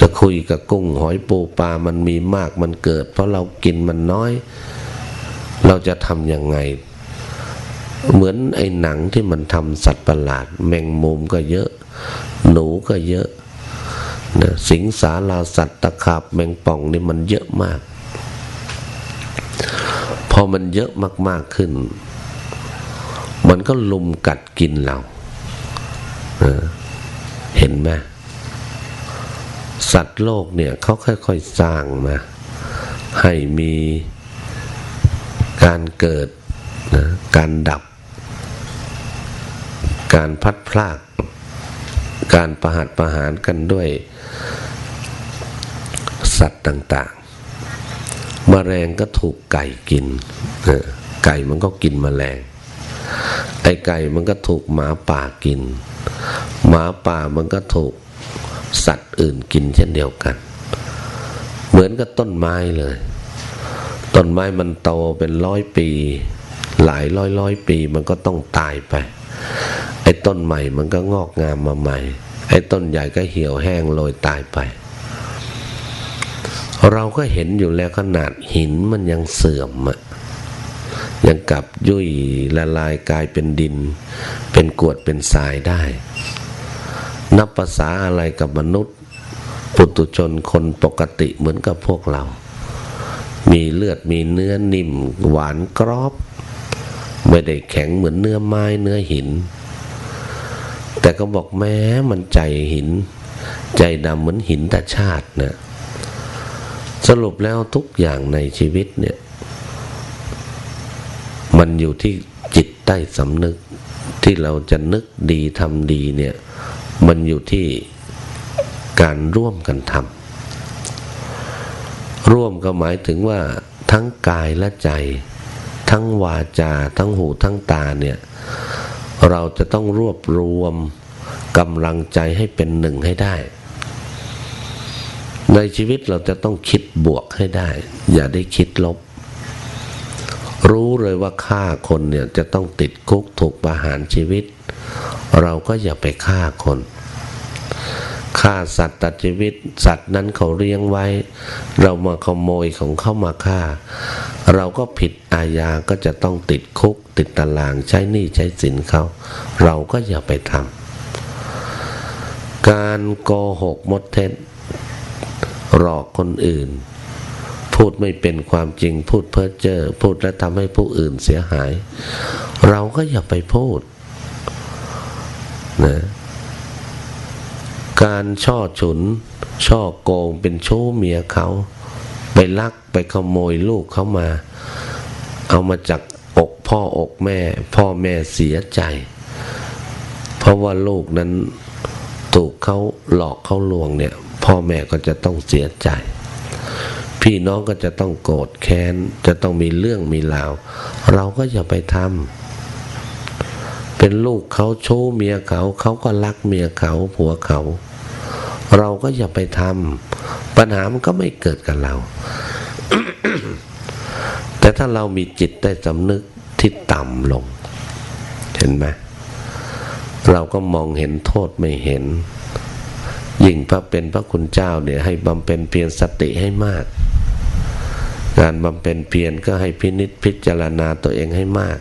จะคุยกับกุ้งหอยปูปลามันมีมากมันเกิด เพราะเรากินมันน้อย เราจะทำยังไง เหมือนไอ้หนังที่มันทำสัตว์ประหลาด แมงมุมก็เยอะ หนูก็เยอะนะสิงสาราสัตว์ตะขาบแมงป่องนี่มันเยอะมาก พอมันเยอะมากๆขึ้น มันก็ลุมกัดกินเราเห็นไหม สัตว์โลกเนี่ยเขาค่อยๆสร้างมาให้มีการเกิดนะการดับ การพัดพลาก การประหัตประหารกันด้วยสัตว์ต่างๆมแมลงก็ถูกไก่กิน ไก่มันก็กินมแมลง ไอไก่มันก็ถูกหมาป่ากิน หมาป่ามันก็ถูก สัตว์อื่นกินเช่นเดียวกัน เหมือนกับต้นไม้เลย ต้นไม้มันโตเป็นร้อยปี หลายร้อยร้อยปีมันก็ต้องตายไป ไอ้ต้นใหม่มันก็งอกงามมาใหม่ ไอ้ต้นใหญ่ก็เหี่ยวแห้งโรยตายไป เราก็เห็นอยู่แล้วขนาดหินมันยังเสื่อมอะยังกลับยุ่ยละลายกลายเป็นดิน เป็นกวดเป็นทรายได้ นับภาษาอะไรกับมนุษย์ ปุตุชนคนปกติเหมือนกับพวกเรา มีเลือดมีเนื้อนิ่ม หวานกรอบ ไม่ได้แข็งเหมือนเนื้อไม้เนื้อหิน แต่ก็บอกแม้มันใจหิน ใจดำเหมือนหินตาชาตินะสรุปแล้วทุกอย่างในชีวิตเนี่ย มันอยู่ที่จิตใต้สำนึกที่เราจะนึกดีทำดีเนี่ย มันอยู่ที่การร่วมกันทำร่วมก็หมายถึงว่าทั้งกายและใจ ทั้งวาจา ทั้งหูทั้งตาเนี่ย เราจะต้องรวบรวมกำลังใจให้เป็นหนึ่งให้ได้ ในชีวิตเราจะต้องคิดบวกให้ได้ อย่าได้คิดลบ รู้เลยว่าฆ่าคนเนี่ยจะต้องติดคุกถูกประหารชีวิต เราก็อย่าไปฆ่าคนฆ่าสัตว์ตัดชีวิต สัตว์นั้นเขาเลี้ยงไว้ เรามาขโมยของเข้ามาฆ่า เราก็ผิดอาญาก็จะต้องติดคุก ติดตารางใช้หนี้ใช้สินเขาเราก็อย่าไปทำการโกหกมดเท็จหลอกคนอื่น พูดไม่เป็นความจริงพูดเพ้อเจ้อพูดและทำให้ผู้อื่นเสียหาย เราก็อย่าไปพูด นะการช่อฉุน ช่อโกงเป็นชู้เมียเขาไปลักไปขโมยลูกเขามา เอามาจากอกพ่ออกแม่ พ่อแม่เสียใจ เพราะว่าลูกนั้นถูกเขาหลอกเขาลวงเนี่ย พ่อแม่ก็จะต้องเสียใจ พี่น้องก็จะต้องโกรธแค้น จะต้องมีเรื่องมีราว เราก็อย่าไปทำ เป็นลูกเขาโชว์เมียเขาเขาก็รักเมียเขาผัวเขา เราก็อย่าไปทำปัญหามันก็ไม่เกิดกับเรา แต่ถ้าเรามีจิตได้สำนึกที่ต่ำลง เห็นไหมเราก็มองเห็นโทษไม่เห็น ยิ่งพระเป็นพระคุณเจ้าเนี่ยให้บำเพ็ญเพียรสติให้มาก การบำเพ็ญเพียรก็ให้พินิษพิจารณาตัวเองให้มาก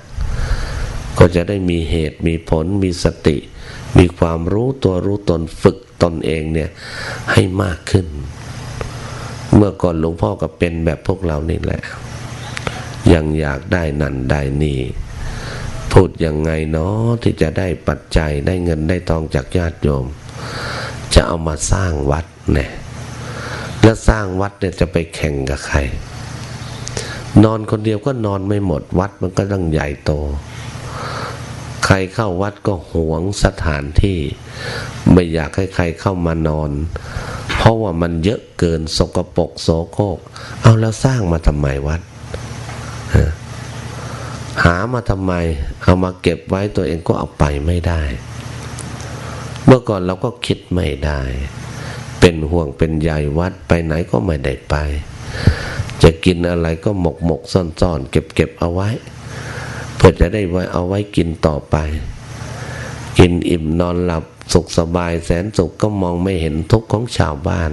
ก็จะได้มีเหตุมีผลมีสติ มีความรู้ตัวรู้ตนฝึกตนเองเนี่ยให้มากขึ้น เมื่อก่อนหลวงพ่อก็เป็นแบบพวกเรานี่แหละ ยังอยากได้นั่นได้นี่พูดยังไงเนาะที่จะได้ปัจจัยได้เงินได้ทองจากญาติโยม จะเอามาสร้างวัดเนี่ยแล้วสร้างวัดเนี่ยจะไปแข่งกับใคร นอนคนเดียวก็นอนไม่หมดวัดมันก็ต้องใหญ่โต รเข้าวัดก็หวงสถานที่ ไม่อยากให้ใครเข้ามานอน เพราะว่ามันเยอะเกินสกปรกโสโครกเอาแล้วสร้างมาทำไมวัด หามาทำไม เอามาเก็บไว้ตัวเองก็เอาไปไม่ได้ เมื่อก่อนเราก็คิดไม่ได้ เป็นห่วงเป็นใยวัดไปไหนก็ไม่ได้ไป จะกินอะไรก็หมกหมกซ่อนซ่อนเก็บเก็บเอาไว้ เพื่อจะได้ไว้เอาไว้กินต่อไป กินอิ่มนอนหลับสุขสบายแสนสุขก็มองไม่เห็นทุกข์ของชาวบ้าน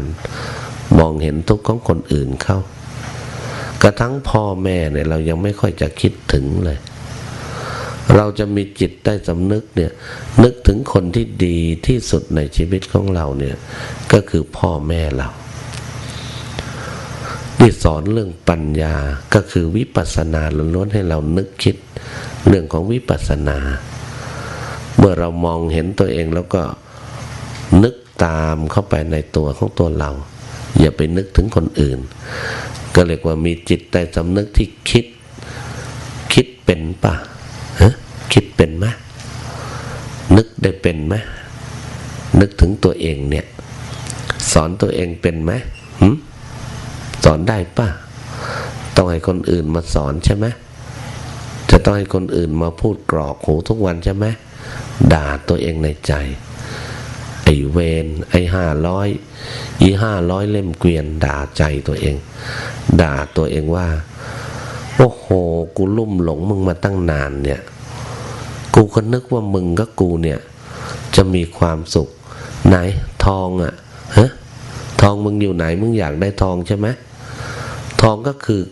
มองเห็นทุกข์ของคนอื่นเข้า กระทั่งพ่อแม่เนี่ยเรายังไม่ค่อยจะคิดถึงเลย เราจะมีจิตใต้สำนึกเนี่ยนึกถึงคนที่ดีที่สุดในชีวิตของเราเนี่ยก็คือพ่อแม่เรา ที่สอนเรื่องปัญญาก็คือวิปัสสนาล้วนๆให้เรานึกคิด เรื่องของวิปัสสนา เมื่อเรามองเห็นตัวเองแล้วก็นึกตามเข้าไปในตัวของตัวเรา อย่าไปนึกถึงคนอื่น ก็เรียกว่ามีจิตใต้สำนึกที่คิด คิดเป็นปะฮะคิดเป็นไหมนึกได้เป็นไหมนึกถึงตัวเองเนี่ย สอนตัวเองเป็นไหม สอนได้ป่ะ ต้องให้คนอื่นมาสอนใช่ไหมจะต้องให้คนอื่นมาพูดกรอกหูทุกวันใช่ไหมด่าตัวเองในใจ ไอเวนไอห้าร้อยอีห้าร้อยเล่มเกวียน ด่าใจตัวเอง ด่าตัวเองว่า โอ้โห กูลุ่มหลงมึงมาตั้งนานเนี่ย กูก็นึกว่ามึงกับกูเนี่ย จะมีความสุข ไหนทองอะ่ะฮะทองมึงอยู่ไหนมึงอยากได้ทองใช่ไหม ทองก็คือ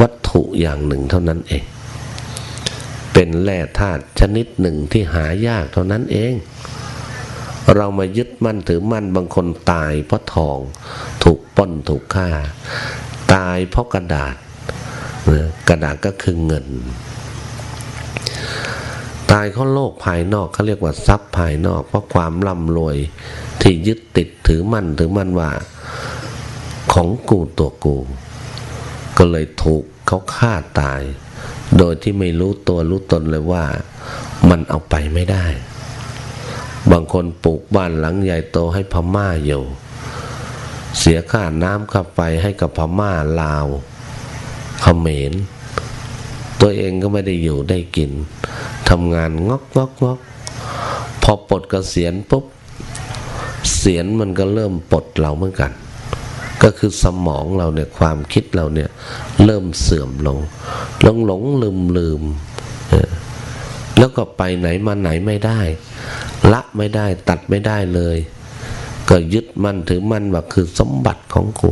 วัตถุอย่างหนึ่งเท่านั้นเอง เป็นแร่ธาตุชนิดหนึ่งที่หายากเท่านั้นเอง เรามายึดมั่นถือมั่นบางคนตายเพราะทอง ถูกป้นถูกฆ่า ตายเพราะกระดาษ กระดาษก็คือเงิน ตายเขาโลกภายนอกเขาเรียกว่าทรัพย์ภายนอก เพราะความร่ำรวยที่ยึดติดถือมั่นถือมั่นว่า ของกูตัวกู ก็เลยถูกเขาฆ่าตาย โดยที่ไม่รู้ตัวรู้ตนเลยว่า มันเอาไปไม่ได้ บางคนปลูกบ้านหลังใหญ่โตให้พม่าอยู่เสียค่าน้ำค่าไฟให้กับพม่าลาวเขมรตัวเองก็ไม่ได้อยู่ได้กินทำงานงอกงอกงอกพอปลดเกษียณปุ๊บเสียนมันก็เริ่มปลดเราเหมือนกัน ก็คือสมองเราเนี่ยความคิดเราเนี่ยเริ่มเสื่อมลงหลงหลงลืมลืมแล้วก็ไปไหนมาไหนไม่ได้ ละไม่ได้ตัดไม่ได้เลย ก็ยึดมั่นถือมั่นว่าคือสมบัติของกู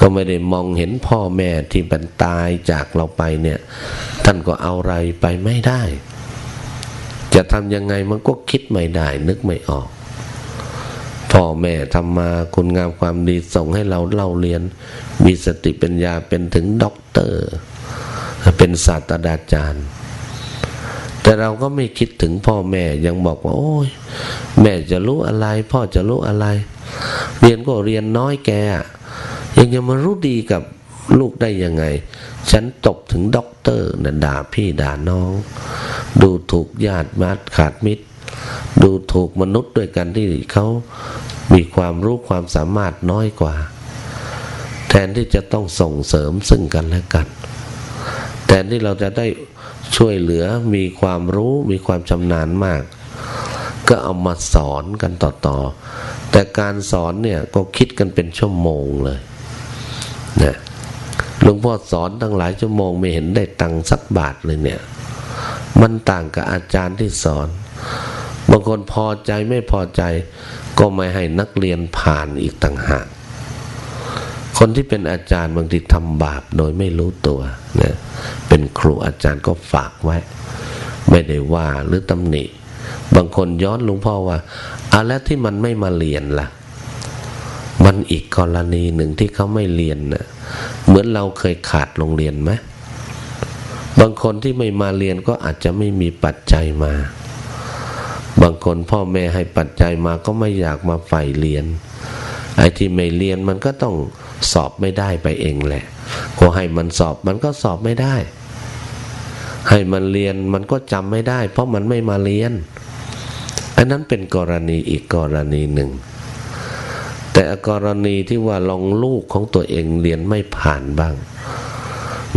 ก็ไม่ได้มองเห็นพ่อแม่ที่เป็นตายจากเราไปเนี่ย ท่านก็เอาอะไรไปไม่ได้ จะทำยังไงมันก็คิดไม่ได้ นึกไม่ออก พ่อแม่ทำมาคุณงามความดีส่งให้เราเล่าเรียน มีสติปัญญาเป็นถึงด็อกเตอร์ เป็นศาสตราจารย์ แต่เราก็ไม่คิดถึงพ่อแม่ยังบอกว่า โอ้ยแม่จะรู้อะไร พ่อจะรู้อะไร เรียนก็เรียนน้อยแกยังจะมารู้ดีกับลูกได้ยังไง ฉันตกถึงด็อกเตอร์นะด่าพี่ด่าน้อง ดูถูกญาติมาขาดมิตร ดูถูกมนุษย์ด้วยกันที่เขามีความรู้ความสามารถน้อยกว่า แทนที่จะต้องส่งเสริมซึ่งกันและกัน แทนที่เราจะได้ช่วยเหลือมีความรู้มีความชำนาญมาก ก็เอามาสอนกันต่อๆ แต่การสอนเนี่ยก็คิดกันเป็นชั่วโมงเลยนะหลวงพ่อสอนตั้งหลายชั่วโมงไม่เห็นได้ตังสักบาทเลยเนี่ย มันต่างกับอาจารย์ที่สอน บางคนพอใจไม่พอใจก็ไม่ให้นักเรียนผ่านอีกต่างหาก คนที่เป็นอาจารย์บางทีทำบาปโดยไม่รู้ตัวเนี่ยเป็นครูอาจารย์ก็ฝากไว้ ไม่ได้ว่าหรือตำหนิ บางคนย้อนหลวงพ่อว่าอะแล้วที่มันไม่มาเรียนละ่ะ มันอีกกรณีหนึ่งที่เขาไม่เรียนนะเหมือนเราเคยขาดโรงเรียนไหมบางคนที่ไม่มาเรียนก็อาจจะไม่มีปัจจัยมา บางคนพ่อแม่ให้ปัจจัยมาก็ไม่อยากมาใฝ่เรียน ไอ้ที่ไม่เรียนมันก็ต้องสอบไม่ได้ไปเองแหละก็ให้มันสอบมันก็สอบไม่ได้ ให้มันเรียนมันก็จำไม่ได้ เพราะมันไม่มาเรียน อันนั้นเป็นกรณีอีกกรณีหนึ่ง แต่กรณีที่ว่าลองลูกของตัวเองเรียนไม่ผ่านบ้าง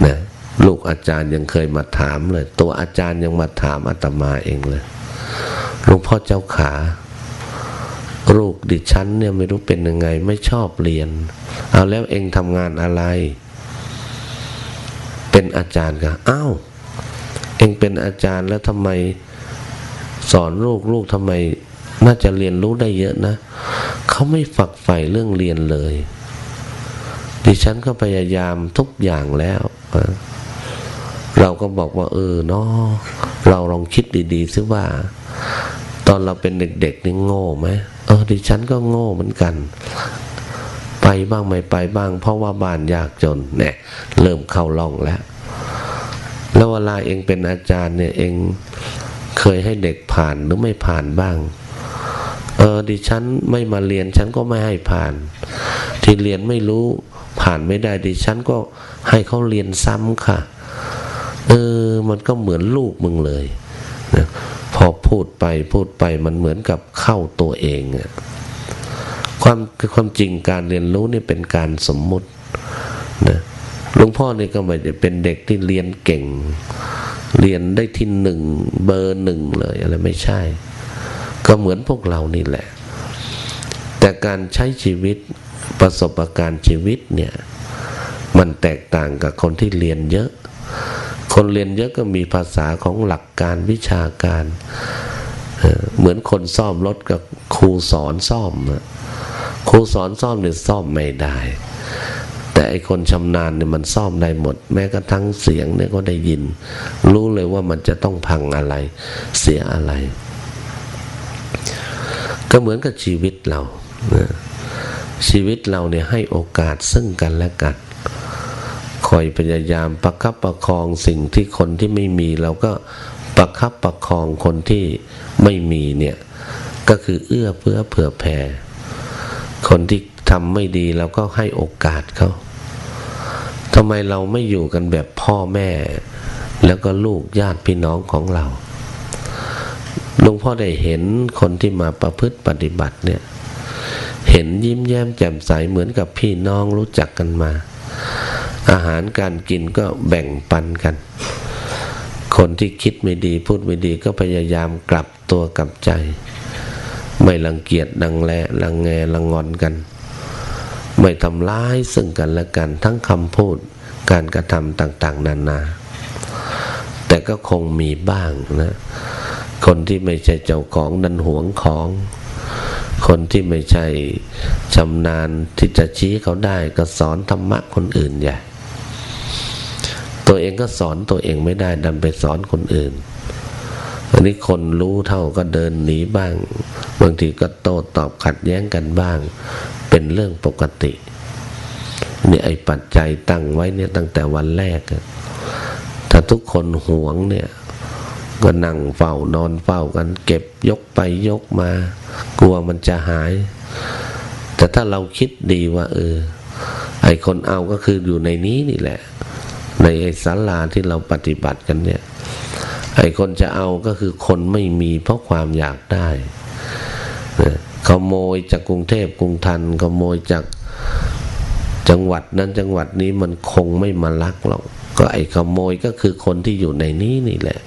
นะลูกอาจารย์ยังเคยมาถามเลย ตัวอาจารย์ยังมาถามอาตมาเองเลย หลวงพ่อเจ้าขาลูกดิฉันเนี่ยไม่รู้เป็นยังไง ไม่ชอบเรียน เอาแล้วเองทำงานอะไร เป็นอาจารย์กันอ้าวเองเป็นอาจารย์แล้วทำไมสอนลูกลูกทำไม น่าจะเรียนรู้ได้เยอะนะเขาไม่ฝักใฝ่เรื่องเรียนเลย ดิฉันก็พยายามทุกอย่างแล้ว เราก็บอกว่า เออเนาะเราลองคิดดีๆซิว่า ตอนเราเป็นเด็กๆนี่โง่ไหมเออดิฉันก็โง่เหมือนกัน ไปบ้างไม่ไปบ้าง เพราะว่าบ้านยากจนเนี่ยเริ่มเข้าล่องแล้ว แล้วเวลาเองเป็นอาจารย์เนี่ยเองเคยให้เด็กผ่านหรือไม่ผ่านบ้าง เออดิฉันไม่มาเรียนฉันก็ไม่ให้ผ่าน ที่เรียนไม่รู้ผ่านไม่ได้ดิฉันก็ให้เขาเรียนซ้ำค่ะ เออ มันก็เหมือนลูกมึงเลยนะ อพูดไปพูดไปมันเหมือนกับเข้าตัวเองอะความความจริงการเรียนรู้นี่เป็นการสมมุตินะหลวงพ่อนี่ก็ไม่ได้เป็นเด็กที่เรียนเก่ง เรียนได้ที่หนึ่งเบอร์หนึ่งเลยอะไรไม่ใช่ ก็เหมือนพวกเรานี่แหละ แต่การใช้ชีวิตประสบการณ์ชีวิตเนี่ย มันแตกต่างกับคนที่เรียนเยอะ คนเรียนเยอะก็มีภาษาของหลักการวิชาการ เหมือนคนซ่อมรถกับครูสอนซ่อม ครูสอนซ่อมเนี่ยซ่อมไม่ได้ แต่ไอคนชำนาญเนี่ยมันซ่อมได้หมด แม้กระทั่งเสียงเนี่ยก็ได้ยิน รู้เลยว่ามันจะต้องพังอะไร เสียอะไร ก็เหมือนกับชีวิตเราชีวิตเราเนี่ยให้โอกาสซึ่งกันและกัน อยพยายามประคับประคองสิ่งที่คนที่ไม่มีเราก็ประคับประคองคนที่ไม่มีเนี่ยก็คือเอื้อเพื่อเผื่อแผ่ คนที่ทำไม่ดีเราก็ให้โอกาสเขาทำไมเราไม่อยู่กันแบบพ่อแม่ แล้วก็ลูกญาติพี่น้องของเราหลวงพ่อได้เห็นคนที่มาประพฤติปฏิบัติเนี่ย เห็นยิ้มแย้มแจ่มใสเหมือนกับพี่น้องรู้จักกันมา อาหารการกินก็แบ่งปันกัน คนที่คิดไม่ดีพูดไม่ดีก็พยายามกลับตัวกลับใจ ไม่รังเกียจดังแลรังแงรังงอนกัน ไม่ทำร้ายซึ่งกันและกัน ทั้งคำพูดการกระทำต่างๆ นานา แต่ก็คงมีบ้างนะ คนที่ไม่ใช่เจ้าของดันหวงของ คนที่ไม่ใช่ชำนาญที่จะชี้เขาได้ก็สอนธรรมะคนอื่นใหญ่ ตัวเองก็สอนตัวเองไม่ได้ดันไปสอนคนอื่น อันนี้คนรู้เท่าก็เดินหนีบ้าง บางทีก็โต้ตอบขัดแย้งกันบ้าง เป็นเรื่องปกตินี่ไอ้ปัจจัยตั้งไว้เนี่ยตั้งแต่วันแรก ถ้าทุกคนหวงเนี่ยก็นั่งเฝ้านอนเฝ้ากันเก็บยกไปยกมา กลัวมันจะหาย แต่ถ้าเราคิดดีว่า เออ ไอคนเอาก็คืออยู่ในนี้นี่แหละ ในไอ้ศาลาที่เราปฏิบัติกันเนี่ย ไอ้คนจะเอาก็คือคนไม่มีเพราะความอยากได้ขโมยจากกรุงเทพกรุงทันขโมยจากจังหวัดนั้นจังหวัดนี้มันคงไม่มาลักหรอกก็ไอ้ขโมยก็คือคนที่อยู่ในนี้นี่แหละ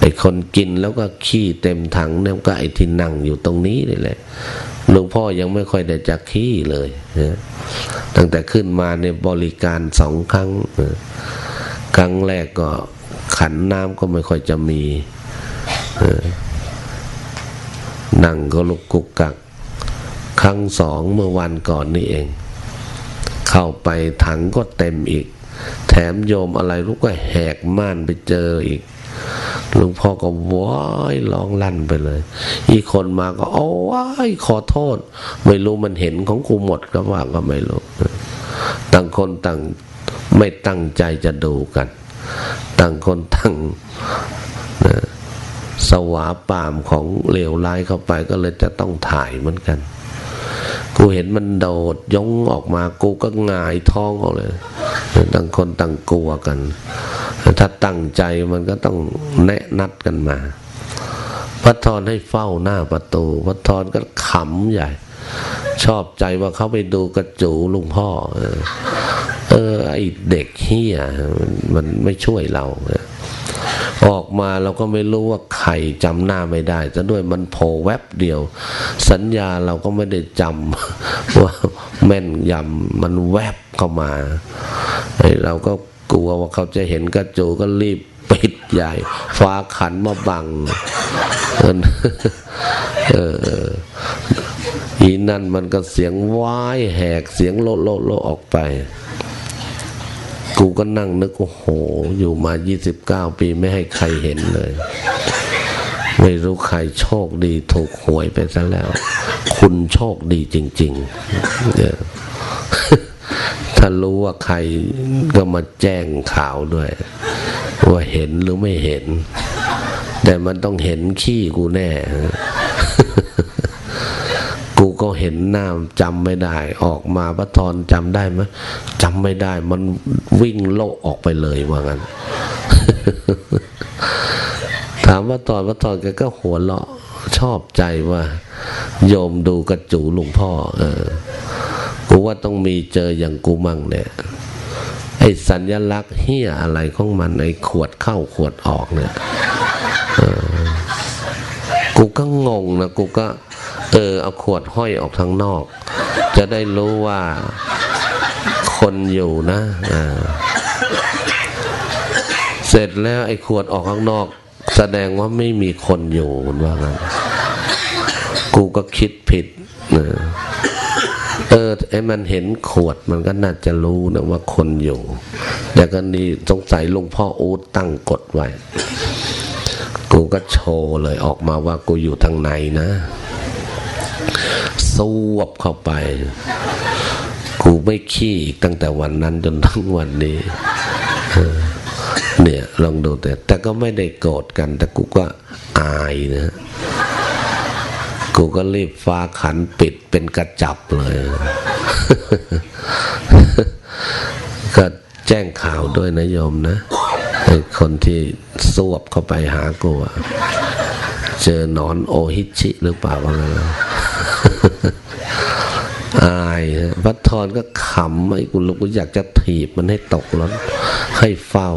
ไอ้คนกินแล้วก็ขี้เต็มถังเนี่ยก็ไอ้ที่นั่งอยู่ตรงนี้นี่แหละ หลวงพ่อยังไม่ค่อยได้จักขี้เลยตั้งแต่ขึ้นมาในบริการสองครั้ง ครั้งแรกก็ขันน้ำก็ไม่ค่อยจะมีนั่งก็ลุกกุกกัก ครั้งสองเมื่อวันก่อนนี่เอง เข้าไปถังก็เต็มอีก แถมโยมอะไรลูกก็แหกม่านไปเจออีก หลวงพ่อก็ว้ายร้องลั่นไปเลย อีกคนมาก็โอ้ยขอโทษ ไม่รู้มันเห็นของกูหมดก็ว่าก็ไม่รู้ ต่างคนต่างไม่ตั้งใจจะดูกัน ต่างคนต่างสวาปามของเลวร้ายเข้าไปก็เลยจะต้องถ่ายเหมือนกัน กูเห็นมันโดดยงออกมากูก็งายท้องออกเลยต่างคนต่างกลัวกัน ถ้าตั้งใจมันก็ต้องแนะนัดกันมา พระทอนให้เฝ้าหน้าประตู พระทอนก็ขำใหญ่ ชอบใจว่าเขาไปดูกระจูลุงพ่อ เออไอเด็กเฮียมันไม่ช่วยเรา ออกมาเราก็ไม่รู้ว่าใครจำหน้าไม่ได้จะด้วยมันโผล่แวบเดียว สัญญาเราก็ไม่ได้จำว่าแม่นยำมันแวบเข้ามาไอเราก็กลัวว่าเขาจะเห็นกระจูก็รีบปิดใหญ่ ฟ้าขันมาบังเอออีนั่นมันก็เสียงว้ายแหกเสียงโลโลโลออกไป กูก็นั่งนึกโอ้โห อยู่มายี่สิบเก้าปีไม่ให้ใครเห็นเลย ไม่รู้ใครโชคดีถูกหวยไปซะแล้ว คุณโชคดีจริงๆเนี่ยถ้ารู้ว่าใครก็มาแจ้งข่าวด้วย ว่าเห็นหรือไม่เห็น แต่มันต้องเห็นขี้กูแน่ กูก็เห็นหน้าจำไม่ได้ ออกมาพระทอนจำได้ไหมจำไม่ได้ มันวิ่งโลกออกไปเลยว่างั้น ถามว่าตอนพระทอนแกก็หัวเราะชอบใจว่า โยมดูกระจูหลวงพ่อ เออ กูว่าต้องมีเจออย่างกูมั่งเนี่ยไอ้สัญลักษณ์เฮียอะไรของมันไอ้ขวดเข้าขวดออกเนี่ยกูก็งงนะกูก็ เออเอาขวดห้อยออกทางนอก จะได้รู้ว่าคนอยู่นะอ่าเสร็จแล้วไอ้ขวดออกข้างนอก แสดงว่าไม่มีคนอยู่มันว่างั้นกูก็คิดผิดนะเออไอ้มันเห็นขวดมันก็น่าจะรู้นะว่าคนอยู่แต่ก็นี่สงสัยหลวงพ่ออูดตั้งกฎไว้ กูก็โชว์เลยออกมาว่ากูอยู่ทางในนะ สวบเข้าไป กูไม่ขี้ตั้งแต่วันนั้นจนทั้งวันนี้เนี่ยลองดูแต่ แต่ก็ไม่ได้โกรธกัน แต่กูก็อายนะกูก็รีบฟ้าขันปิดเป็นกระจับเลย ก็แจ้งข่าวด้วยนะโยมนะไอ้คนที่สวบเข้าไปหากูอะเจอหนอนโอฮิชิหรือเปล่าก็ไม่รู้ อายพัทรก็ขำไอ้กูลูกกูอยากจะถีบมันให้ตกรถให้เฝ้า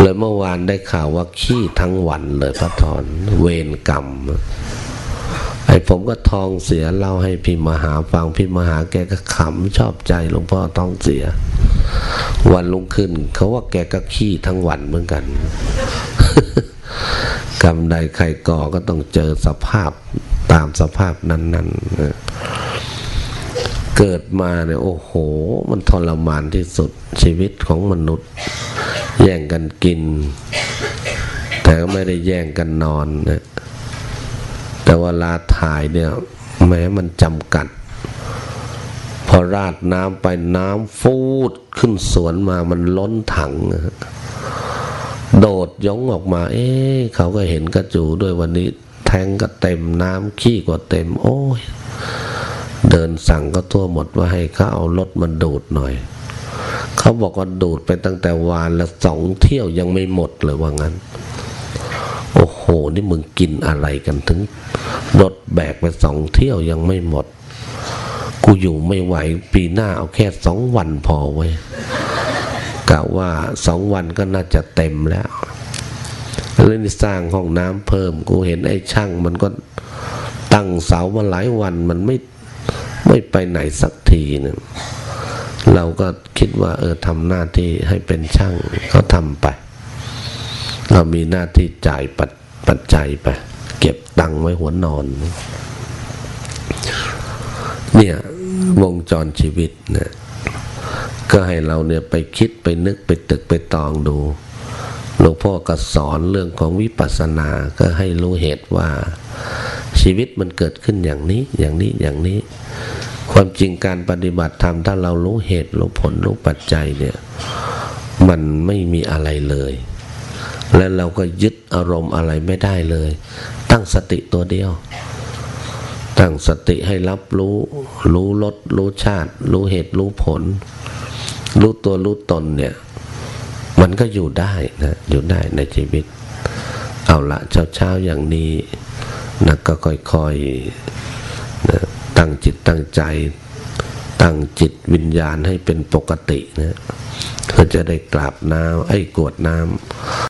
เลยเมื่อวานได้ข่าวว่าขี้ทั้งวันเลยพัทรเวรกรรมไอ้ผมก็ทองเสียเล่าให้พี่มหาฟังพี่มหาแกก็ขำชอบใจหลวงพ่อทองเสีย วันลงขึ้น เขาว่าแกก็ขี้ทั้งวันเหมือนกันกรรมใดใครก่อก็ต้องเจอสภาพ ตามสภาพนั้นๆ เกิดมาเนี่ยโอ้โห มันทรมานที่สุดชีวิตของมนุษย์ แย่งกันกิน แต่ก็ไม่ได้แย่งกันนอนนะแต่เวลาถ่ายเนี่ยแม้มันจำกัด พอราดน้ำไปน้ำฟูดขึ้นสวนมามันล้นถัง โดดย้องออกมา เอ๊เขาก็เห็นกระจูด้วยวันนี้ แทงก็เต็มน้ำขี้ก็เต็ม โอ้ย เดินสั่งก็ทั่วหมดว่าให้เขาเอารถมันดูดหน่อย เขาบอกว่าดูดไปตั้งแต่วานละสองเที่ยวยังไม่หมดเลยว่างั้น โอ้โห นี่มึงกินอะไรกันถึงรถแบกไปสองเที่ยวยังไม่หมด กูอยู่ไม่ไหวปีหน้าเอาแค่สองวันพอไว้กะว่าสองวันก็น่าจะเต็มแล้ว เลยนี่สร้างห้องน้ำเพิ่ม กูเห็นไอ้ช่างมันก็ตั้งเสามาหลายวันมันไม่ไม่ไปไหนสักทีเนี่ยเราก็คิดว่าเออทำหน้าที่ให้เป็นช่างก็ทำไป เรามีหน้าที่จ่ายปัจปัจจัยไป เก็บตังค์ไว้หัวนอน เนี่ยวงจรชีวิตเนี่ยก็ให้เราเนี่ยไปคิดไปนึกไปตึกไปตองดู หลวงพ่อก็สอนเรื่องของวิปัสสนา ก็ให้รู้เหตุว่า ชีวิตมันเกิดขึ้นอย่างนี้ อย่างนี้ อย่างนี้ ความจริงการปฏิบัติธรรมถ้าเรารู้เหตุรู้ผลรู้ปัจจัยเนี่ย มันไม่มีอะไรเลย และเราก็ยึดอารมณ์อะไรไม่ได้เลย ตั้งสติตัวเดียว ตั้งสติให้รับรู้ รู้รสรู้ชาติ รู้เหตุรู้ผล รู้ตัวรู้ตนเนี่ย มันก็อยู่ได้นะอยู่ได้ในชีวิต เอาละเช้าๆอย่างนี้นะก็ค่อยๆนะตั้งจิตตั้งใจ ตั้งจิตวิญญาณให้เป็นปกตินะเพื่อจะได้กราบน้ำไอ้กวดน้ำ